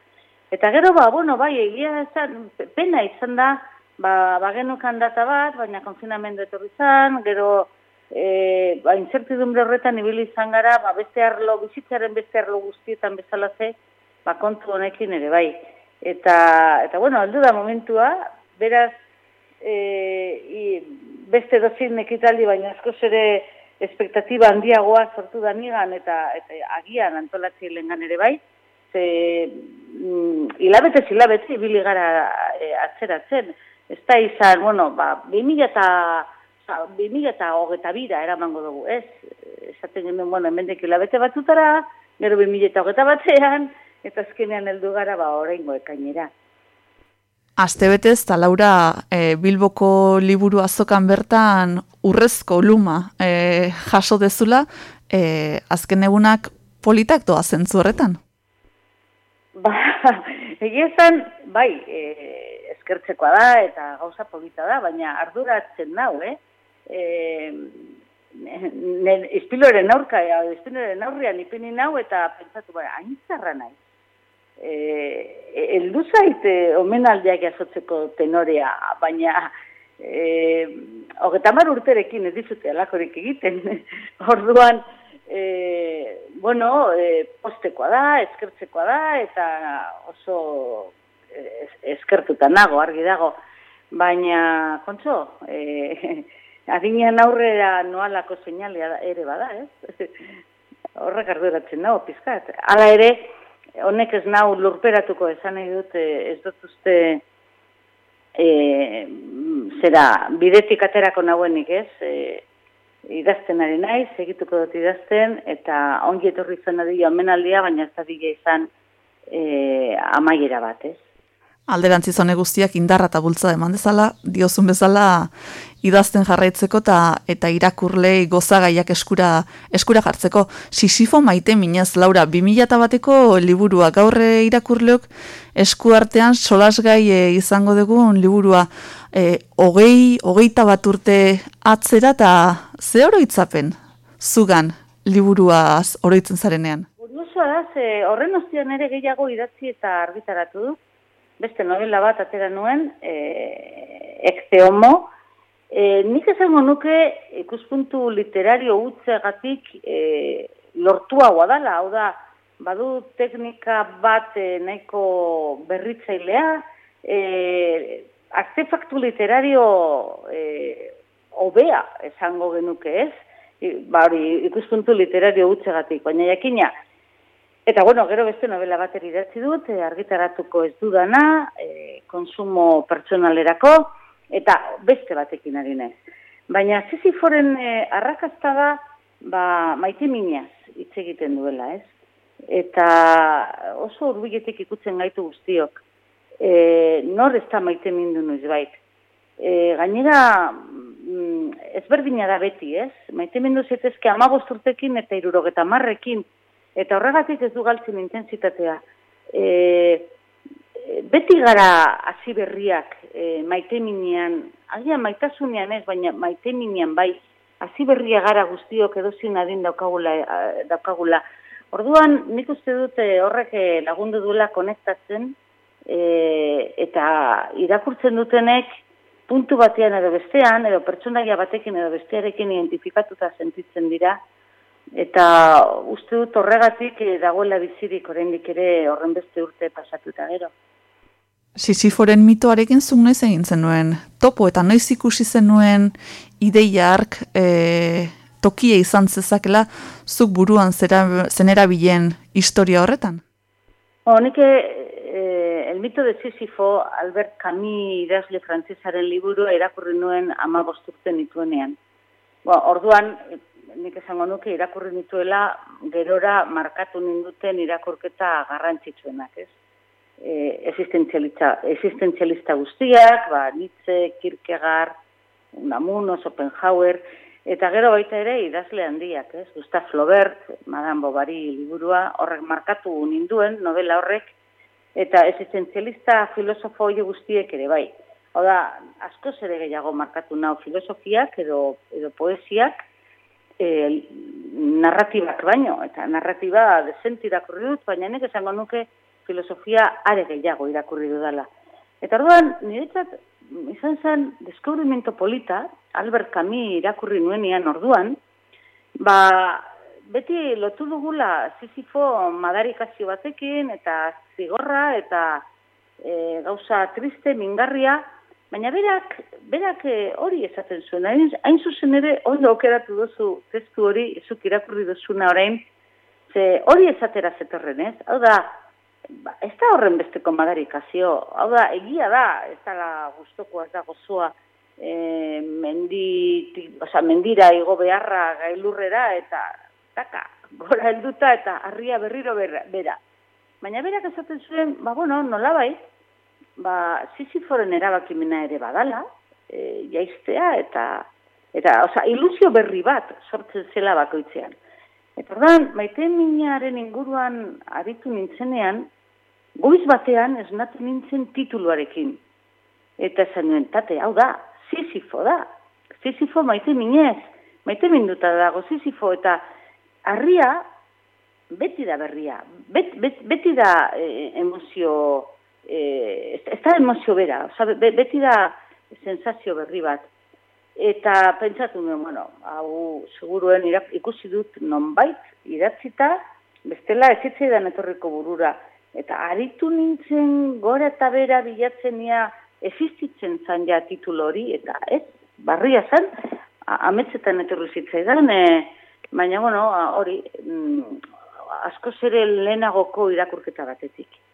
Eta gero, ba, bueno, bai, egia ezan, pena izan da, ba, bagenukan data bat, baina konfinamendu etorri izan, gero, e, ba, incertidumbre horretan ibili izan gara, ba, beste arlo, bizitzaren beste arlo guztietan bezala ze, ba, kontu honekin ere, bai. Eta, eta bueno, aldu da momentua, beraz, e, i, beste dozin ekitaldi, baina askoz ere, espektatiba handiagoa sortu da nigan eta, eta agian antolatzi lengan ere bai, ze mm, hilabete hilabete ibili gara e, atzeratzen. Ez da izan, bueno, ba, 2000 eta 2000 eta hogeta bira eramango dugu, ez? Esaten genuen, bueno, emendek hilabete batutara, gero 2000 eta hogeta batean, eta azkenean heldu gara, ba, oraingo ekainera. Astebetez, eta Laura, e, Bilboko liburu azokan bertan urrezko luma e, jaso dezula, e, azken egunak politak doa zentzu horretan? Ba, egia zen, bai, e, eskertzekoa da eta gauza polita da, baina arduratzen nau, eh? E, Izpiloren aurka, izpiloren aurrian ipini nau eta pentsatu, bai, hain zarra nahi eh eldu zait omenaldiak jasotzeko tenorea baina eh 30 urterekin ez dizute alakorik egiten. Orduan eh bueno e, postekoa da eskertzekoa da eta oso eskertuta nago argi dago. Baina kontxo eh adinean aurrera noalako seinalea ere bada ez? Horrek arduratzen nago, pizkat. Hala ere, honek ez nau lurperatuko esan nahi dut, ez dut uste e, zera bidetik aterako nahuenik ez, e, idazten ari naiz, egituko dut idazten, eta ongi etorri zen adio omenaldia, baina ez da izan e, amaiera bat ez alderantzi zone guztiak indarra eta bultza eman dezala, diozun bezala idazten jarraitzeko ta, eta irakurlei gozagaiak eskura, eskura jartzeko. Sisifo maite minez, Laura, 2000 bateko liburua gaurre irakurleok eskuartean solasgai e, izango dugun liburua e, hogei, hogeita bat urte atzera eta ze oroitzapen zugan liburuaz oroitzen zarenean? da, ze horren ostian ere gehiago idatzi eta argitaratu du beste novela bat atera nuen, e, ekte homo, e, nik esango nuke ikuspuntu literario utzegatik e, lortua guadala, hau da, badu teknika bat e, nahiko berritzailea, e, artefaktu literario e, obea esango genuke ez, ba hori ikuspuntu literario utzegatik, baina jakina, Eta bueno, gero beste novela bat idatzi dut, e, argitaratuko ez dudana, e, konsumo pertsonalerako, eta beste batekin ari nez. Baina Sisyforen e, arrakazta da, ba, maite minaz hitz egiten duela, ez? Eta oso urbiletik ikutzen gaitu guztiok. E, nor ez da maite mindu bait. E, gainera, mm, ezberdina da beti, ez? Maite mindu zetezke amagosturtekin eta irurogeta marrekin, Eta horregatik ez du galtzen intensitatea. E, beti gara hasi berriak e, maite minean, agian maitasunean ez, baina maite minean bai, hasi berria gara guztiok edozin adin daukagula, daukagula. Orduan, nik uste dute horrek lagundu duela konektatzen, e, eta irakurtzen dutenek, puntu batean edo bestean, edo pertsonaia batekin edo bestearekin identifikatuta sentitzen dira, Eta uste dut horregatik eh, dagoela bizirik oraindik ere horren beste urte pasatuta gero. Sisiforen mitoarekin zuk noiz egin zenuen topo eta noiz ikusi zenuen ideia ark e, tokia izan zezakela zuk buruan zera, zenera bilen historia horretan? Honik, e, el mito de Sisifo, Albert Camus idazle frantzesaren liburu erakurri nuen ama bosturten ituenean. Ba, orduan, esango nuke irakurri nituela gerora markatu ninduten irakurketa garrantzitsuenak, ez? E, existentzialista, existentzialista guztiak, ba, Nietzsche, Kierkegaard, Unamuno, Schopenhauer, eta gero baita ere idazle handiak, ez? Gustav Flaubert, Madame Bovary liburua, horrek markatu ninduen, novela horrek, eta existentzialista filosofo hori guztiek ere bai. Hau da, asko zere gehiago markatu nau filosofiak edo, edo poesiak, e, narratibak baino, eta narratiba desenti irakurri dut, baina nek esango nuke filosofia are gehiago irakurri dudala. Eta orduan, niretzat, izan zen, deskubrimiento polita, Albert Camus irakurri nuenian orduan, ba, beti lotu dugula Sisifo madarikazio batekin, eta zigorra, eta e, gauza triste, mingarria, Baina berak, berak eh, hori esaten zuen, hain, hain zuzen ere ondo okeratu duzu testu hori, ezuk irakurri duzuna orain, ze hori esatera zetorren ez, hau da, ba, ez da horren besteko madarikazio, hau da, egia da, ez da la guztoko ez da gozoa, e, mendi, oza, mendira igo beharra gailurrera, eta taka, gora helduta eta harria berriro bera. Baina berak esaten zuen, ba bueno, nola bai, ba, Sisiforen erabakimena ere badala, e, jaiztea, eta, eta oza, ilusio berri bat sortzen zela bakoitzean. Eta ordan, maite minaren inguruan aritu nintzenean, goiz batean esnatu nintzen tituluarekin. Eta esan nuen, tate, hau da, Sisifo da. Sisifo maite minez, maite minduta dago Sisifo, eta harria beti da berria, bet, beti da e, emozio eh, ez da emozio bera, oza, beti da sensazio berri bat. Eta pentsatu nuen, bueno, hau seguruen ikusi dut nonbait idatzita, bestela ezitzaidan etorriko burura. Eta aritu nintzen gora eta bera bilatzen nia existitzen zan ja titulu hori, eta ez, barria zan, ametzetan etorri zitzaidan, e, baina, bueno, hori, mm, asko zere lehenagoko irakurketa batetik.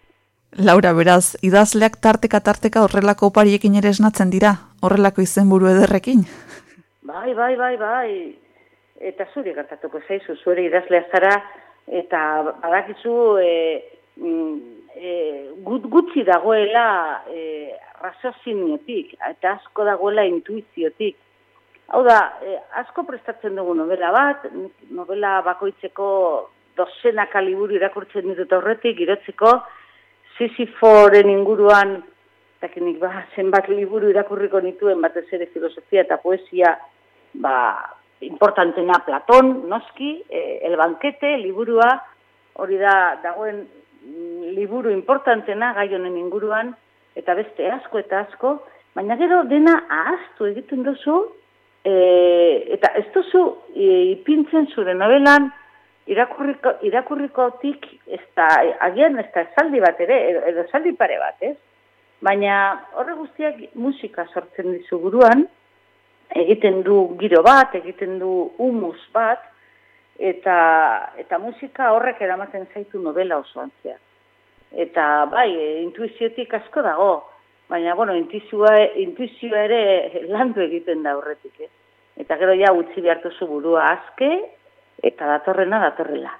Laura, beraz, idazleak tarteka-tarteka horrelako opariekin ere esnatzen dira, horrelako izenburu ederrekin? Bai, bai, bai, bai, eta zuri gertatuko zaizu, zure idazlea zara, eta badakizu e, e, gut, gutxi dagoela e, razoziniotik, eta asko dagoela intuiziotik. Hau da, e, asko prestatzen dugu novela bat, novela bakoitzeko dozenaka liburu irakurtzen ditut horretik, irotzeko, Sisiforen inguruan, takenik ba, zenbat liburu irakurriko nituen batez ere filosofia eta poesia, ba, importantena Platon, noski, e, el bankete, liburua, hori da, dagoen mm, liburu importantena gai honen inguruan, eta beste asko eta asko, baina gero dena ahaztu egiten duzu, e, eta ez duzu e, ipintzen zure novelan, irakurriko, irakurrikotik ez da, agian ez da esaldi bat ere, edo esaldi pare bat, ez? Baina horre guztiak musika sortzen dizu buruan, egiten du giro bat, egiten du humus bat, eta, eta musika horrek eramaten zaitu novela osoan zea. Eta bai, intuiziotik asko dago, baina bueno, intuizioa, intuizioa ere landu egiten da horretik, eh? Eta gero ja utzi behartu zu burua azke, eta datorrena datorrela.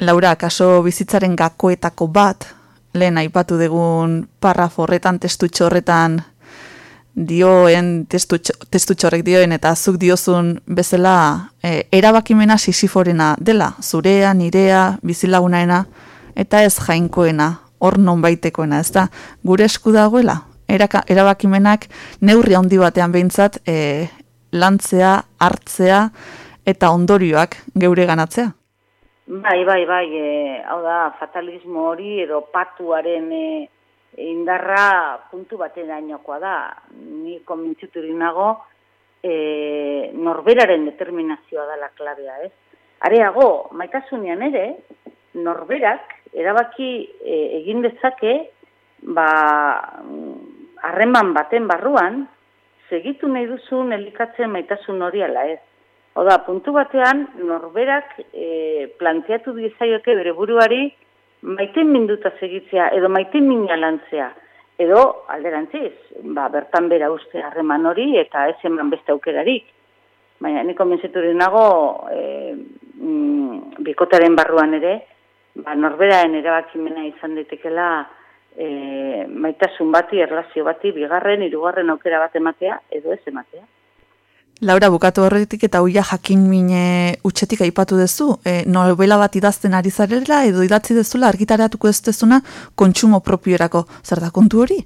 Laura, kaso bizitzaren gakoetako bat, lehen aipatu dugun parrafo horretan, testutxo horretan, dioen testutxo horrek dioen, eta zuk diozun bezala, e, erabakimena sisiforena dela, zurea, nirea, bizilagunaena, eta ez jainkoena, hor non baitekoena, ez da, gure esku dagoela, Eraka, erabakimenak neurri handi batean behintzat, e, lantzea, hartzea, eta ondorioak geure ganatzea. Bai, bai, bai, e, hau da, fatalismo hori edo patuaren e, indarra puntu baten dainokoa da. Ni konbintzuturik nago e, norberaren determinazioa da la klabea, ez? Areago, maitasunean ere, norberak erabaki e, egin dezake, ba, harreman baten barruan, segitu nahi duzun elikatzen maitasun hori ala ez. Oda, puntu batean, norberak e, planteatu dizaioke bere buruari maiten minduta segitzea edo maiten mina lantzea. Edo, alderantziz, ba, bertan bera uste harreman hori eta ez eman beste aukerarik. Baina, niko menzeturin nago, e, mm, bikotaren barruan ere, ba, norberaren erabakimena izan ditekela e, maitasun bati, erlazio bati, bigarren, irugarren aukera bat ematea, edo ez ematea. Laura, bukatu horretik eta huia jakin mine utxetik aipatu dezu, e, novela bat idazten ari zarela edo idatzi dezula argitaratuko ez dezuna kontsumo propioerako. Zer da kontu hori?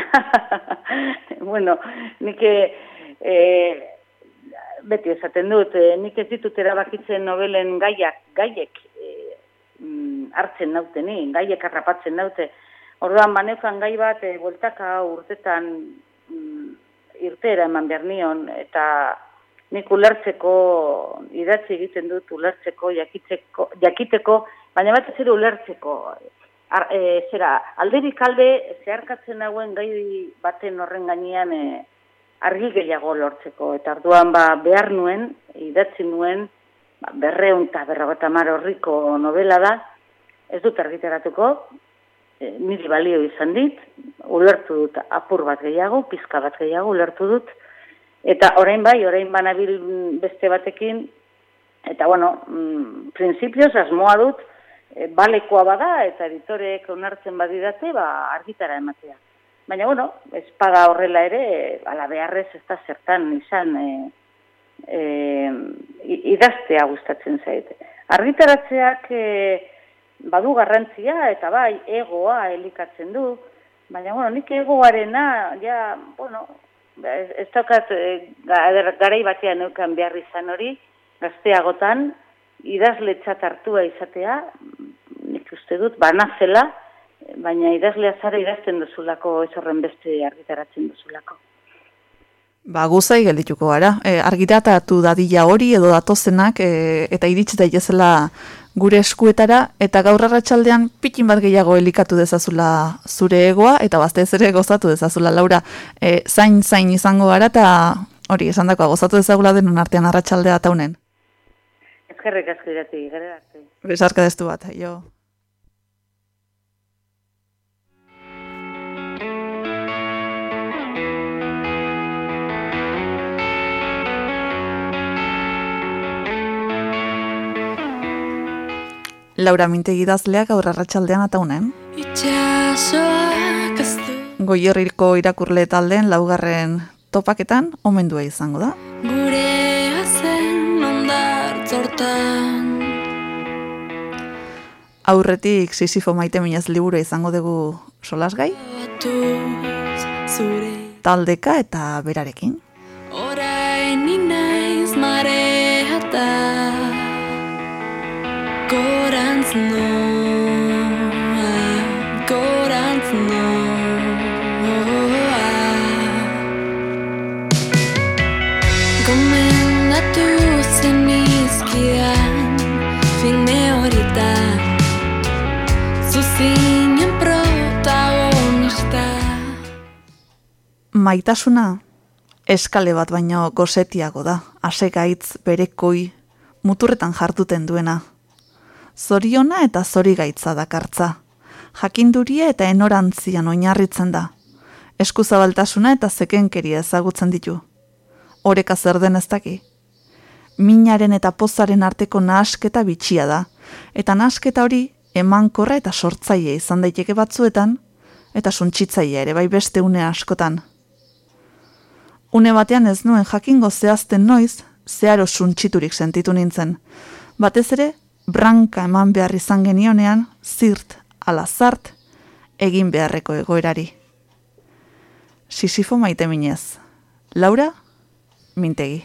bueno, nik e, beti esaten dut, e, nik ez ditut erabakitzen novelen gaiak, gaiek e, hartzen nauteni, gaiek harrapatzen naute. Orduan, banekan gai bat, e, bueltaka urtetan mm, irtera eman behar nion, eta nik ulertzeko, idatzi egiten dut ulertzeko, jakitzeko, jakiteko, baina bat ez ulertzeko. Ar, e, zera, alderik alde, zeharkatzen dagoen gai baten horren gainean e, argi gehiago lortzeko. Eta arduan ba, behar nuen, idatzi nuen, ba, berreun eta berrabatamar horriko novela da, ez dut argiteratuko, e, niri balio izan dit, ulertu dut apur bat gehiago, pizka bat gehiago ulertu dut, eta orain bai, orain banabil beste batekin, eta bueno, mm, prinsipioz asmoa dut, e, balekoa bada, eta editoreek onartzen badidate, ba, argitara ematea. Baina, bueno, espada horrela ere, ala beharrez ez da zertan izan e, e, idaztea gustatzen zaite. Argitaratzeak e, badu garrantzia eta bai egoa elikatzen du, baina bueno, nik egoarena ja, bueno, ez, ez tokat e, garai batean neukan behar izan hori, gazteagotan, idazle hartua izatea, nik uste dut, banazela, baina idazlea zara idazten duzulako, ez horren beste argitaratzen duzulako. Ba, guzai geldituko gara. E, argitatatu dadila hori edo datozenak e, eta iritsi daitezela gure eskuetara eta gaur arratsaldean pikin bat gehiago elikatu dezazula zure egoa eta bazte ere gozatu dezazula Laura e, zain zain izango gara eta hori esan dakoa gozatu dezagula denon artean arratsaldea taunen eskerrek asko irati, gero arte. Besarka destu bat, jo. Laura Mintegi dazleak aurra ratxaldean eta unen. Goierriko irakurle taldeen laugarren topaketan omendua izango da. Gure azen ondartzortan Aurretik Sisifo maite minez liburu izango dugu solasgai, taldeka eta berarekin. Orain inaiz mareata Gorantz noa Gorantz noa. Gomendatu zenizkidan Filme horietan. Zuzinen protagonista. Maitasuna eskale bat baino gozetiago da, asegaitz berekoi muturretan jartuten duena. Zoriona eta zorigaitza dakartza. Jakinduria eta enorantzian oinarritzen da. Eskuzabaltasuna eta zekenkeria ezagutzen ditu. Oreka zer den ez daki. Minaren eta pozaren arteko nahasketa bitxia da, eta nahasketa hori emankorra eta sortzaile izan daiteke batzuetan, eta suntsitzailea ere bai beste une askotan. Une batean ez nuen jakingo zehazten noiz, zeharo suntsiturik sentitu nintzen. Batez ere, branka eman behar izan genionean, zirt ala zart, egin beharreko egoerari. Sisifo maite minez. Laura, mintegi.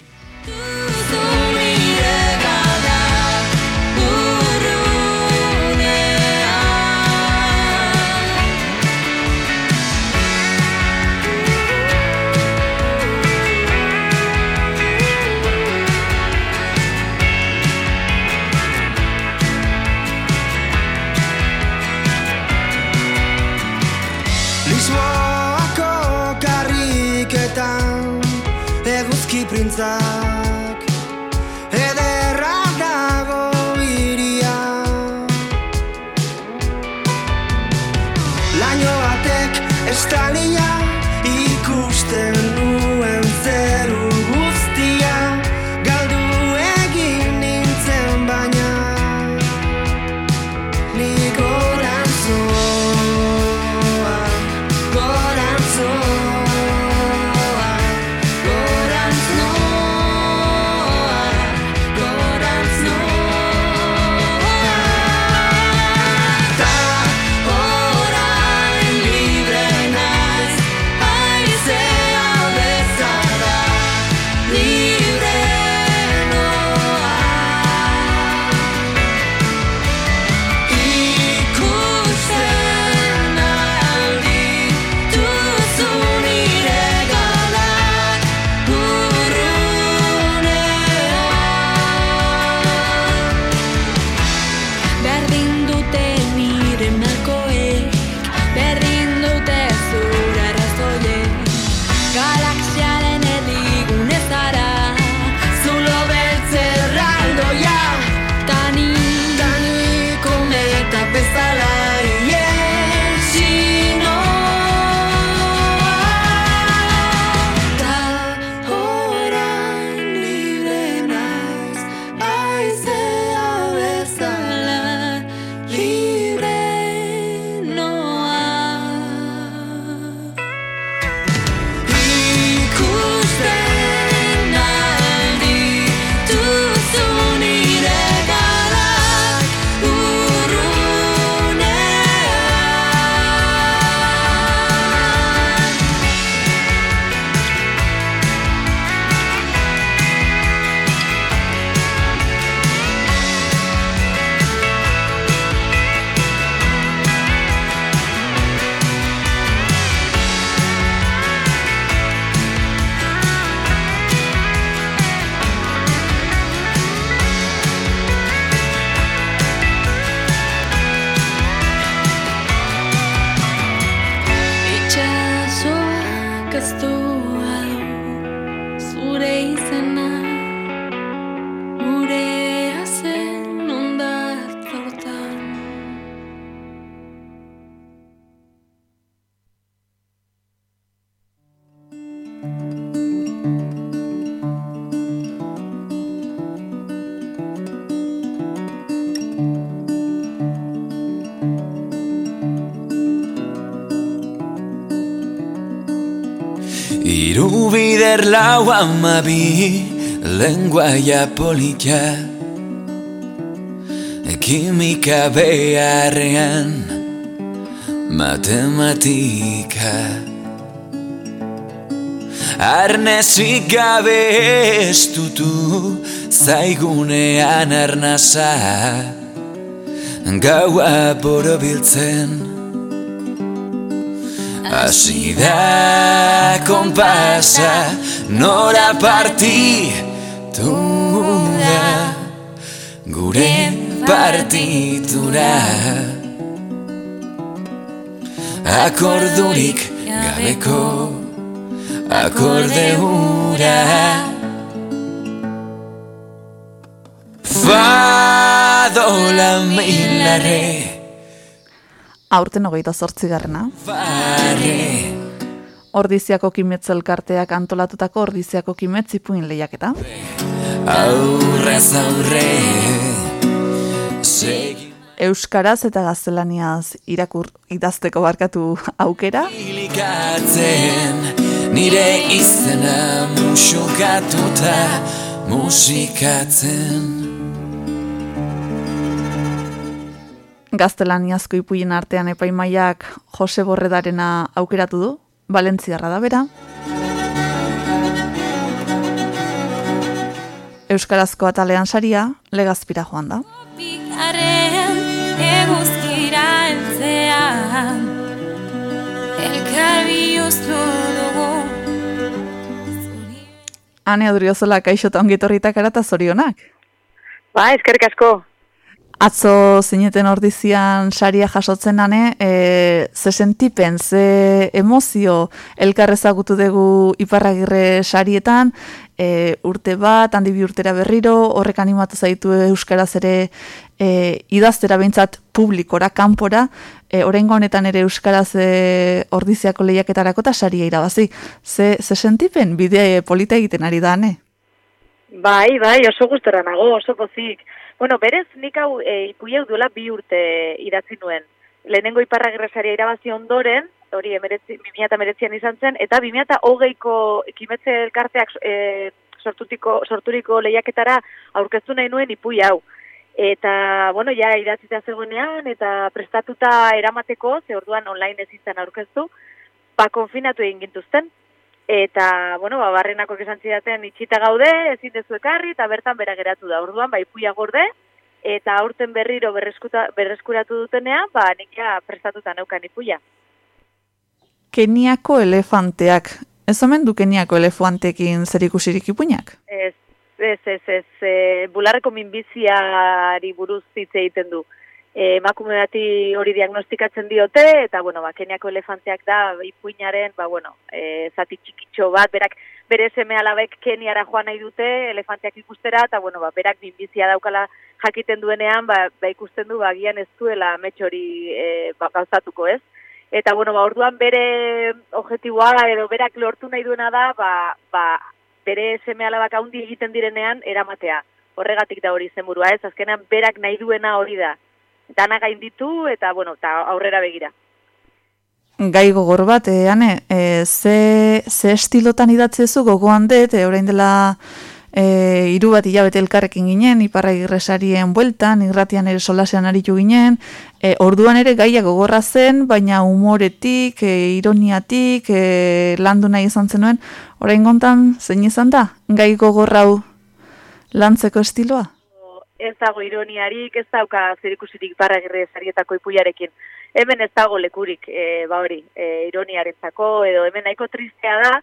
Bider lau amabi lenguaia politia Kimika beharrean matematika. Arnezik gabe ez dutu zaigunean arnasa. Gaua borobiltzen Hasi da konpasa nora partitu da gure partitura Akordurik gabeko akorde hura. Fado la mi Aurten hogeita zortzigarrena. Ordiziako kimetz elkarteak antolatutako ordiziako kimetz ipuin lehiaketa. aurrez aurre Segi Euskaraz eta gaztelaniaz irakur idazteko barkatu aukera. Nire izena musukatuta musikatzen Gaztelaniazko ipuien artean epaimaiak Jose Borredarena aukeratu du, Valentziarra da bera. Euskarazko atalean saria, legazpira joan da. Eguzkira heltzean Elkar Ane Adriozola kaixo eta ongitorritak arata zorionak. Ba, eskerrik asko. Atzo zineten ordizian saria jasotzen ane, e, ze sentipen, ze emozio elkarrezagutu dugu iparragirre sarietan, e, urte bat, handi bi urtera berriro, horrek animatu zaitu euskaraz ere e, idaztera behintzat publikora, kanpora, e, oraingo honetan ere euskaraz e, ordiziako lehiaketarako eta saria irabazi. Ze, ze sentipen bide polita egiten ari da, ane? Bai, bai, oso gustora nago, oso pozik. Bueno, berez nik hau e, ipui hau duela bi urte idatzi nuen. Lehenengo iparragirresaria irabazi ondoren, hori emeretzi, 2008an izan zen, eta 2008ko ekimetze elkarteak e, sortutiko, sorturiko lehiaketara aurkeztu nahi nuen ipui hau. Eta, bueno, ja idatzita zegoenean, eta prestatuta eramateko, ze orduan online ez izan aurkeztu, ba, konfinatu egin gintuzten. Eta, bueno, ba, barrenako esan zidaten itxita gaude, ezin dezu ekarri, eta bertan bera geratu da. Orduan, ba, ipuia gorde, eta aurten berriro berreskuratu dutenean, ba, nik ja prestatuta neukan ipuia. Keniako elefanteak. Ez omen du Keniako elefantekin zer ikusirik ipuinak? Ez, ez, ez, ez, e, bularreko minbiziari buruz hitz egiten du. Emakume bati hori diagnostikatzen diote, eta, bueno, ba, Keniako elefanteak da, ipuinaren, ba, bueno, e, zati txikitxo bat, berak, bere seme alabek Keniara joan nahi dute, elefanteak ikustera, eta, bueno, ba, berak minbizia daukala jakiten duenean, ba, ba ikusten du, ba, agian ez duela amets hori e, ba, gauzatuko, ez? Eta, bueno, ba, orduan bere objetiboa edo berak lortu nahi duena da, ba, ba, bere seme alabak haundi egiten direnean eramatea. Horregatik da hori zenburua, ez? Azkenean berak nahi duena hori da. Dana gainditu eta, bueno, eta aurrera begira. Gai gogor bat, e, ane, e, ze, ze estilotan idatzezu gogoan dut, e, orain dela e, hiru bat hilabete elkarrekin ginen, iparra irresarien bueltan, irratian ere solasean aritu ginen, e, orduan ere gaia gogorra zen, baina humoretik, e, ironiatik, e, landu nahi izan zenuen, orain gontan, zein izan da, gai gogorra hau lantzeko estiloa? Ez dago ironiarik, ez dauka zerikusirik barragirre zarietako ipuiarekin. Hemen ez dago lekurik, e, ba hori, e, ironiarentzako, edo hemen nahiko tristea da,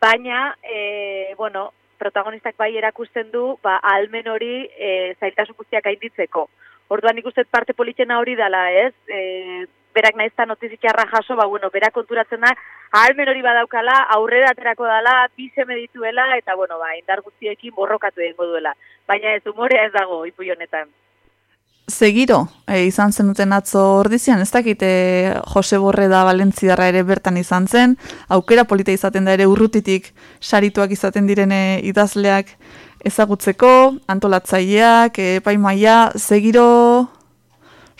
baina, e, bueno, protagonistak bai erakusten du, ba, almen hori e, zailtasun guztiak gainditzeko. Orduan nik uste dut parte politena hori dala, ez? E, berak naizta notizikiarra jaso, ba, bueno, berak konturatzen da, almen hori badaukala, aurrera aterako dala, bi seme dituela, eta, bueno, ba, indar guztiekin borrokatu egingo duela. Baina ez umorea ez dago, ipu honetan. Segiro, e, izan zenuten atzo ordizian, ez dakite Jose Borreda Valentziarra ere bertan izan zen, aukera polita izaten da ere urrutitik sarituak izaten direne idazleak ezagutzeko, antolatzaileak, epaimaia, segiro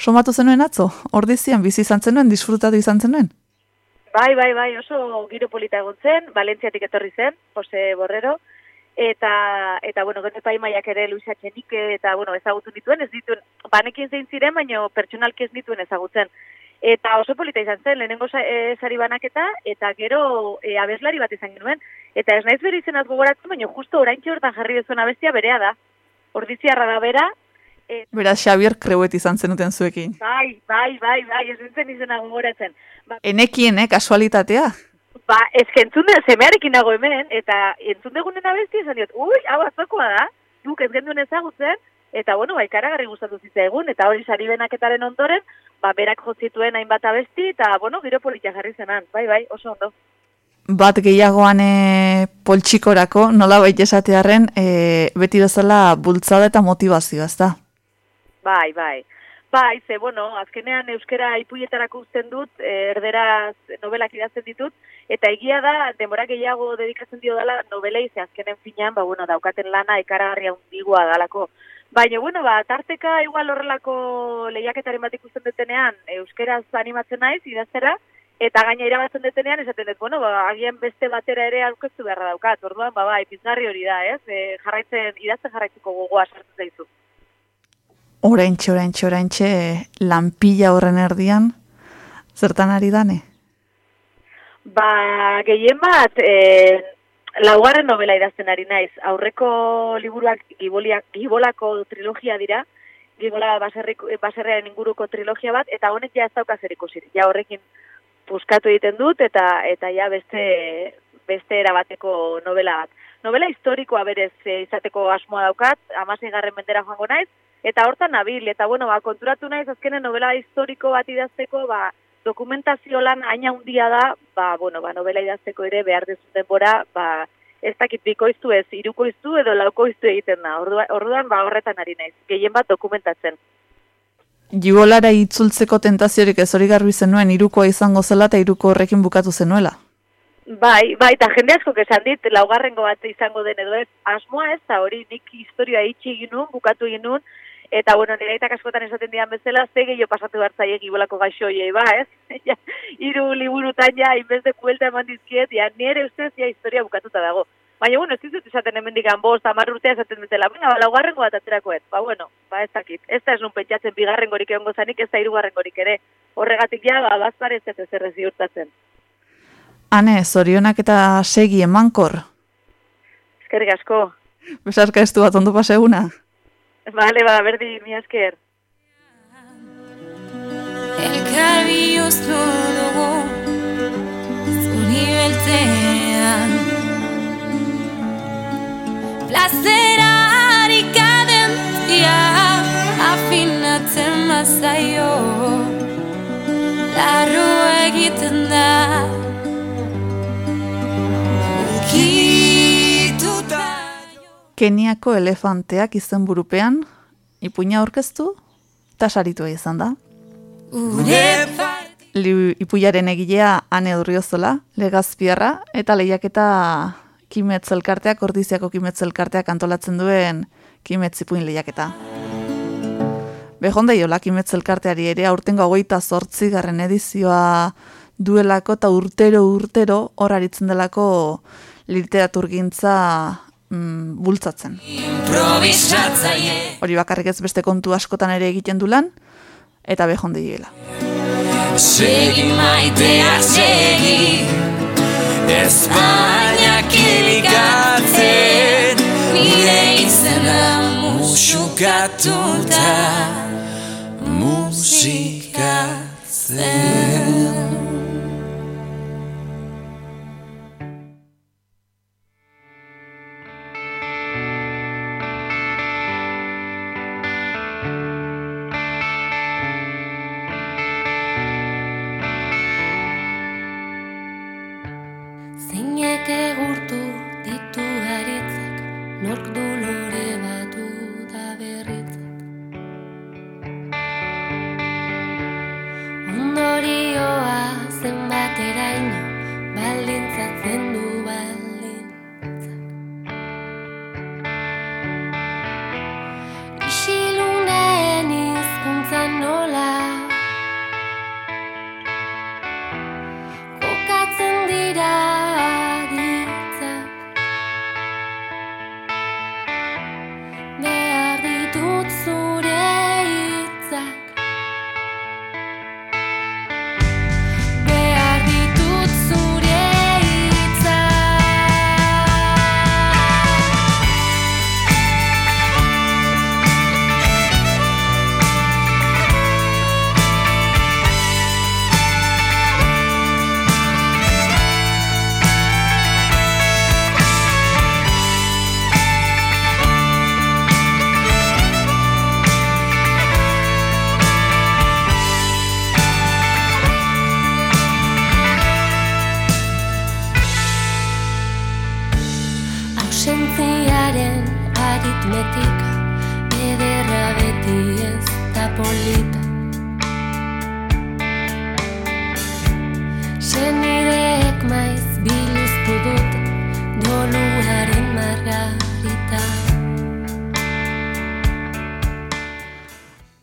somatu zenuen atzo, ordizian bizi izan zenuen, disfrutatu izan zenuen? Bai, bai, bai, oso giro polita egon zen, Valentziatik etorri zen, Jose Borrero, eta, eta bueno, gero epaimaiak ere Luisa Txenik, eta, bueno, ezagutu dituen, ez dituen, banekin zein ziren, baina pertsonalki ez dituen ezagutzen. Eta oso polita izan zen, lehenengo e, sari banaketa, eta gero e, abeslari bat izan genuen. Eta ez naiz bere izenaz gogoratzen, baina justo orain hortan jarri duzuen abestia berea da. Ordiziarra da bera. Et... Bera, Xavier Kreuet izan zenuten zuekin. Bai, bai, bai, bai, ez zen izena gogoratzen. Ba, Enekien, eh, kasualitatea? Ba, ez kentzun den zemearekin nago hemen, eta entzun degunen abesti esan diot, ui, hau azokoa da, duk ez genduen ezagutzen, eta bueno, ba, ikaragarri gustatu egun, eta hori sari benaketaren ondoren, ba, berak jotzituen hainbat abesti, eta, bueno, giro politia jarri zenan, bai, bai, oso ondo. Bat gehiagoan e, poltsikorako, nola baita esatearen, e, beti bezala bultzada eta motivazioa, ez da? Bai, bai. Bai, ze, bueno, azkenean euskera ipuietarako uzten dut, e, erderaz novelak idazten ditut, eta egia da, demora gehiago dedikatzen dio dela novelei, ze azkenen finean, ba, bueno, daukaten lana ikaragarria undigua dalako. Baina, bueno, ba, tarteka igual horrelako lehiaketaren bat ikusten detenean, euskeraz animatzen naiz, idaztera, eta gaina irabatzen detenean, esaten dut, bueno, ba, agian beste batera ere aurkeztu beharra daukat, orduan, ba, ba, ipizgarri hori da, ez? E, jarraitzen, idazten jarraitzeko gogoa sartzen zaizu. Oraintxe, oraintxe, oraintxe, lanpilla horren erdian, zertan ari dane? Ba, gehien bat, e, laugarren novela idazten ari naiz. Aurreko liburuak gibolako trilogia dira, gibola baserrearen inguruko trilogia bat, eta honek ja ez dauka zer ikusi. Ja horrekin puskatu egiten dut, eta eta ja beste, beste erabateko novela bat. Novela historikoa berez e, izateko asmoa daukat, amasei garren mendera joango naiz, eta hortan nabil, eta bueno, ba, konturatu naiz azkenen novela historiko bat idazteko, ba, dokumentazio lan aina handia da, ba, bueno, ba, novela idazteko ere behar dezun denbora, ba, ez dakit bikoiztu ez, irukoiztu edo laukoiztu egiten da. Orduan, ba, horretan ari naiz, gehien bat dokumentatzen. Gibolara itzultzeko tentaziorik ez hori garbi zenuen irukoa izango zela eta iruko horrekin bukatu zenuela? Bai, bai, eta jende asko esan dit, laugarrengo bat izango den edo ez, asmoa ez, da hori nik historia itxi egin bukatu egin Eta, bueno, nire eta askotan esaten dian bezala, ze gehiago pasatu behar zaiek ibolako gaixo ba, ez? ja, iru liburutan ja, inbezde kuelta eman dizkiet, ja, nire ustez, ja, historia bukatuta dago. Baina, bueno, ez dizut esaten hemen digan bost, amar urtea esaten dutela, baina, ba, laugarrengo bat aterakoet, ba, bueno, ba, ez dakit. Ez da ez nun pentsatzen bigarren gorik egon gozanik, ez da irugarren gorik ere. Horregatik ja, ba, bazpar ez ez errez ziurtatzen. Ane, zorionak eta segi emankor? Ezkerrik asko. Besarka ez du bat ondo paseguna? Vale, va, berdi, mi esker. Elkarbi ustu dugu Zuri beltzean Plazerari kadentzia Afinatzen mazaio Larru egiten da Keniako elefanteak izen burupean, ipuina aurkeztu, eta saritua izan da. Li, ipuiaren egilea ane urriozola, legazpiarra, eta lehiaketa kimetzelkarteak, ordiziako kimetzelkarteak antolatzen duen kimetzipuin lehiaketa. Behonda jola kimetzelkarteari ere aurtengo agoita sortzi garren edizioa duelako eta urtero urtero horaritzen delako literaturgintza mm, bultzatzen. Hori bakarrik ez beste kontu askotan ere egiten du lan, eta behon diela. Segi maitea segi. Espainia kilikatzen Nire izena musukatuta. Musikatzen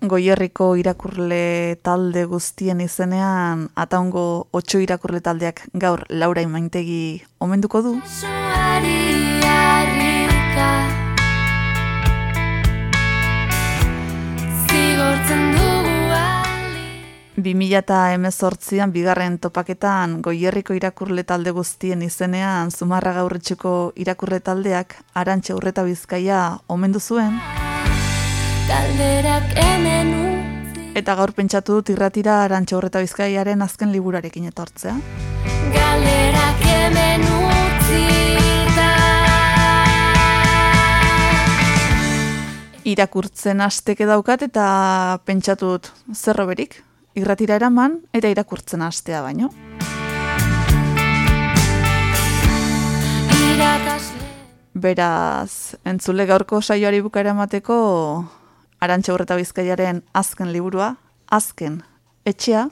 Goierriko irakurle talde guztien izenean, ataungo otxo irakurle taldeak gaur Laura Imaintegi omenduko du. Zigortzen aldi 2018an bigarren topaketan Goierriko irakurle talde guztien izenean Zumarra gaurretxuko irakurle taldeak Arantxa Urreta Bizkaia omendu zuen Galderak hemen eta gaur pentsatu dut irratira Arantxa Urreta Bizkaiaren azken liburarekin etortzea. Galderak hemen utzita irakurtzen hasteke daukat eta pentsatu dut zer hoberik irratira eraman eta irakurtzen hastea baino. Beraz, entzule gaurko saioari bukaera emateko Arantxa Urreta Bizkaiaren azken liburua, azken etxea,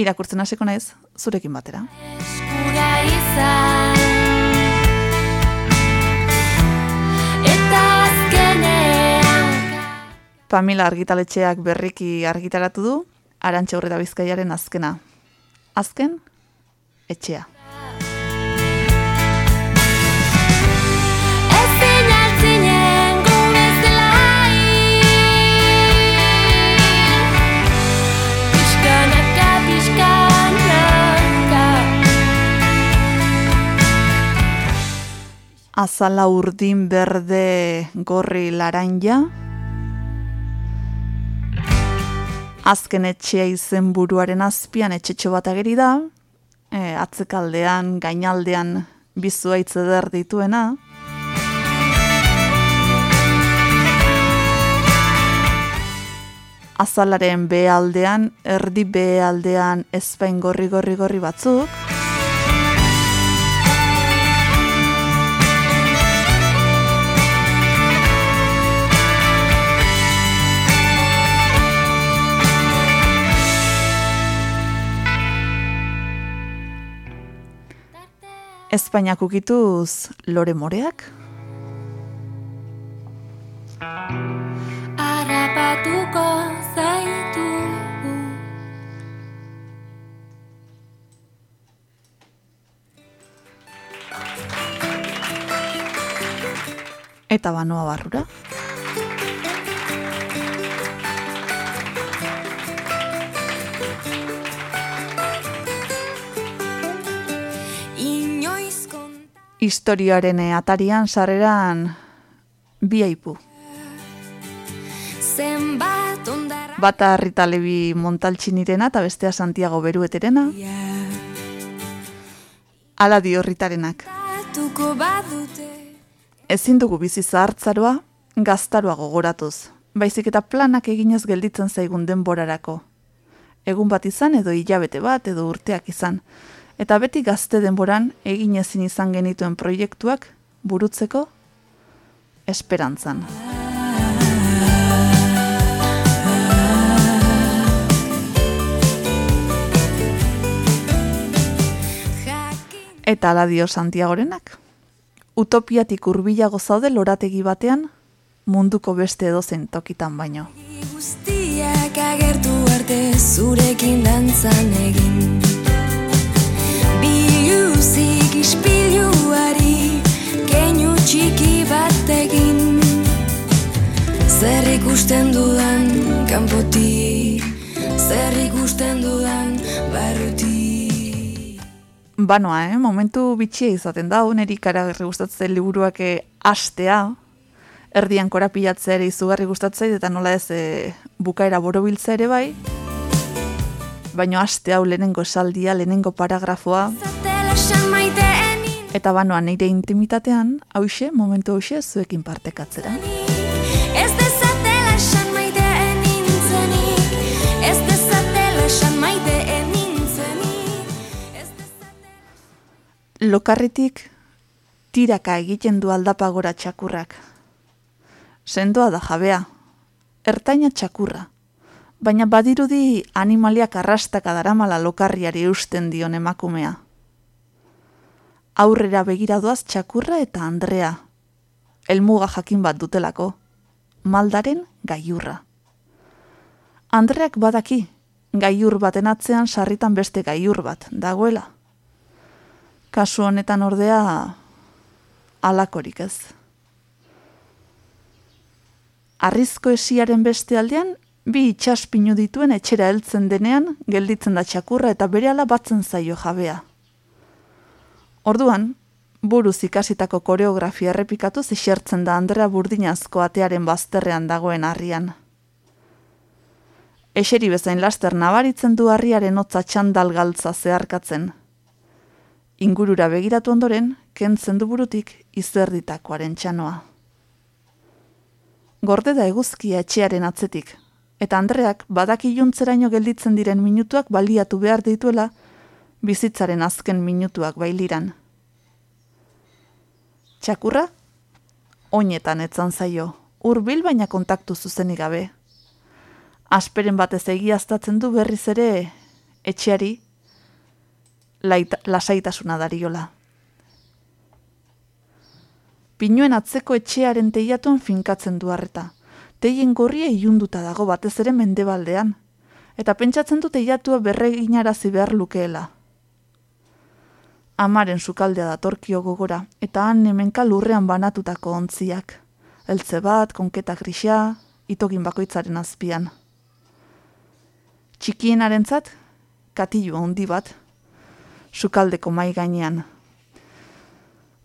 irakurtzen hasiko naiz zurekin batera. eskura izan Eta azkenean Pamila argitaletxeak berriki argitaratu du, Arantxa Urreta Bizkaiaren azkena. Azken etxea. Azala urdin berde gorri laranja. Azken etxea izen buruaren azpian etxetxo bat ageri da, e, atzekaldean, gainaldean bizuaitz eder dituena. Azalaren behaldean, erdi behaldean ezpain gorri gorri gorri batzuk. Espainiak ukituz lore moreak, Arrapatuko zaitu eta banoa barrura. Historioaren atarian sarreran bi aipu. Bata Arritalebi Montaltxinirena eta bestea Santiago Berueterena, ala dio Ritarenak. Ezin dugu bizi zahartzaroa gaztaroa gogoratuz, baizik eta planak eginez gelditzen zaigun denborarako. Egun bat izan edo hilabete bat edo urteak izan, eta beti gazte denboran egin ezin izan genituen proiektuak burutzeko esperantzan. Eta ala dio Santiagorenak. Utopiatik hurbilago zaude lorategi batean, munduko beste edozen tokitan baino. guztiak agertu arte zurekin dantzan egin Biluzik ispiluari keinu txiki bat egin. Zer ikusten dudan kanpotik Zer ikusten dudan barrutik Banoa, eh? momentu bitxia izaten da, neri karagarri gustatzen liburuak eh, astea, erdian korapilatzea ere izugarri gustatzen eta nola ez eh, bukaera borobiltzea ere bai, baino aste hau lehenengo esaldia, lehenengo paragrafoa, eta banoa nire intimitatean, hause, momentu hause, zuekin partekatzera. Ez dezatela esan maiteen nintzenik Ez dezatela esan maiteen nintzenik Ez dezatela Lokarritik tiraka egiten du aldapagora txakurrak. Sendoa da jabea, ertaina txakurra, baina badirudi animaliak arrastaka daramala lokarriari eusten dion emakumea. Aurrera begiradoaz txakurra eta Andrea, elmuga jakin bat dutelako, maldaren gaiurra. Andreak badaki, gaiur baten atzean sarritan beste gaiur bat, dagoela. Kasu honetan ordea, alakorik ez. Arrizko esiaren beste aldean, bi itxaspinu dituen etxera heltzen denean, gelditzen da txakurra eta berehala batzen zaio jabea. Orduan, buruz ikasitako koreografia errepikatu zixertzen da Andrea burdinazko atearen bazterrean dagoen harrian. Eseri bezain laster nabaritzen du harriaren hotza txandal galtza zeharkatzen. Ingurura begiratu ondoren, kentzen du burutik izerditakoaren txanoa. Gorde da eguzkia etxearen atzetik, eta Andreak badaki juntzeraino gelditzen diren minutuak baliatu behar dituela, bizitzaren azken minutuak bailiran. Txakurra? Oinetan etzan zaio, hurbil baina kontaktu zuzenik gabe. Asperen batez egiaztatzen du berriz ere etxeari laita, lasaitasuna dariola. Pinuen atzeko etxearen teiatuan finkatzen du harreta. Teien gorria iunduta dago batez ere mendebaldean. Eta pentsatzen du teiatua berreginarazi behar lukeela amaren sukaldea datorkio gogora, eta han hemenka lurrean banatutako ontziak. Eltze bat, konketa grisa, itogin bakoitzaren azpian. Txikienaren zat, katilu handi bat, sukaldeko mai gainean.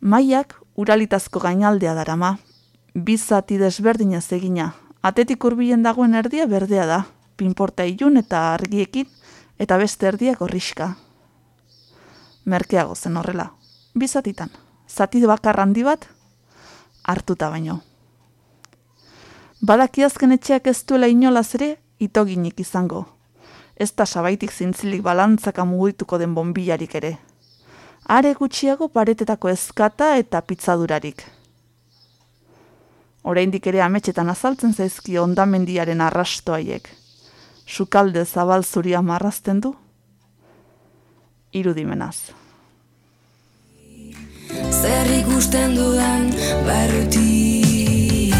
Maiak uralitazko gainaldea darama, bizati desberdina egina, atetik hurbilen dagoen erdia berdea da, pinporta ilun eta argiekin, eta beste erdiak horriska merkeago zen horrela. Bizatitan, zati bakar handi bat, hartuta baino. Badaki azken etxeak ez duela inolaz ere, itoginik izango. Ez da sabaitik zintzilik balantzaka mugituko den bombilarik ere. Are gutxiago paretetako ezkata eta pizzadurarik. Oraindik ere ametxetan azaltzen zaizki ondamendiaren arrastoaiek. Sukalde zabal zuria marrazten du, irudimenaz. Zer ikusten dudan barruti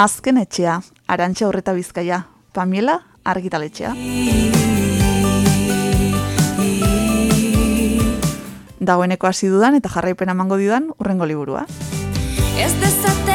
Azken etxea, arantxa horreta bizkaia, Pamiela argitaletxea. Dagoeneko hasi dudan eta jarraipena emango didan urrengo liburua. Ez dezatela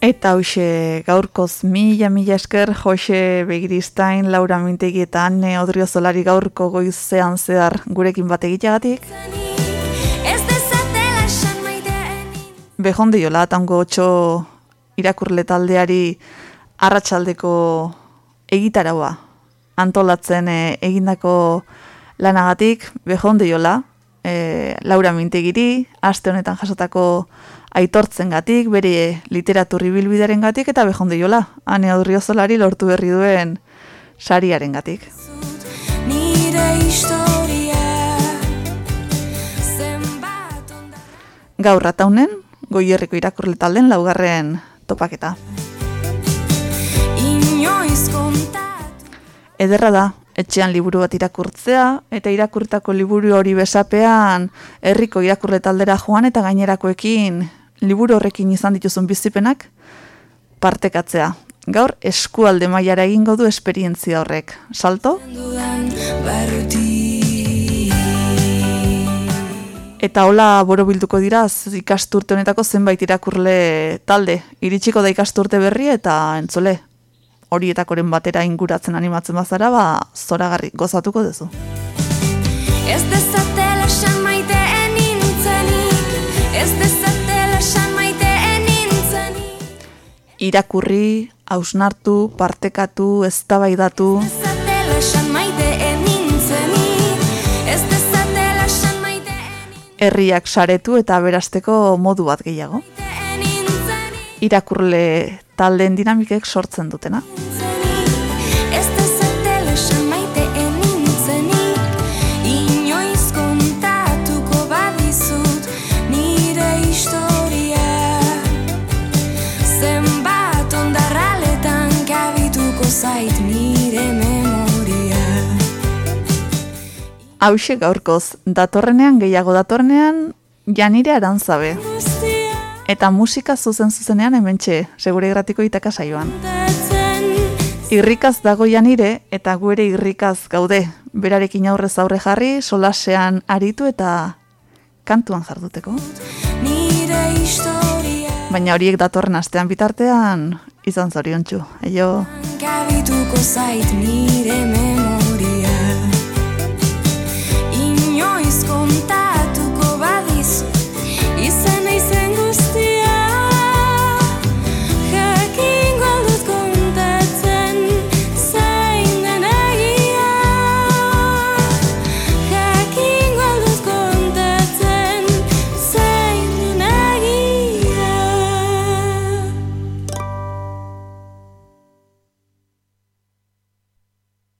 Eta hoxe gaurkoz mila mila esker Jose Begiristain, Laura Mintegi eta Anne Odriozolari gaurko goizean zehar gurekin bat egiteagatik. Maiteen Bejonde jola, tango otxo irakurle taldeari arratsaldeko egitaraua antolatzen eh, egindako lanagatik, bejonde jola, eh, Laura Mintegiri, aste honetan jasotako aitortzen gatik, bere literaturri bilbidaren gatik, eta bejonde jola, ane aurriozolari lortu berri duen sariaren gatik. nire historia Zenbat onda Gaur rataunen, goierriko irakurle talden laugarren topaketa. Ederra da, etxean liburu bat irakurtzea, eta irakurtako liburu hori besapean herriko irakurle taldera joan eta gainerakoekin liburu horrekin izan dituzun bizipenak partekatzea. Gaur eskualde mailara egingo du esperientzia horrek. Salto? Eta hola borobilduko dira ikasturte honetako zenbait irakurle talde. Iritsiko da ikasturte berri eta entzole. Horietakoren batera inguratzen animatzen bazara, ba, zoragarri gozatuko duzu. Ez dezatela esan maiteen nintzenik Ez dezatela Irakurri, hausnartu, partekatu, eztabaidatu, herriak saretu eta berasteko modu bat gehiago. Irakurle taldeen dinamikek sortzen dutena. Hauxe gaurkoz, datorrenean gehiago datorrenean, janire arantzabe. Eta musika zuzen zuzenean hementxe, segure gratiko itaka saioan. Irrikaz dago janire eta gu ere irrikaz gaude. Berarekin aurrez aurre jarri, solasean aritu eta kantuan jarduteko. Baina horiek datorren astean bitartean, izan zoriontsu. Eio... Kabituko zait nire memoria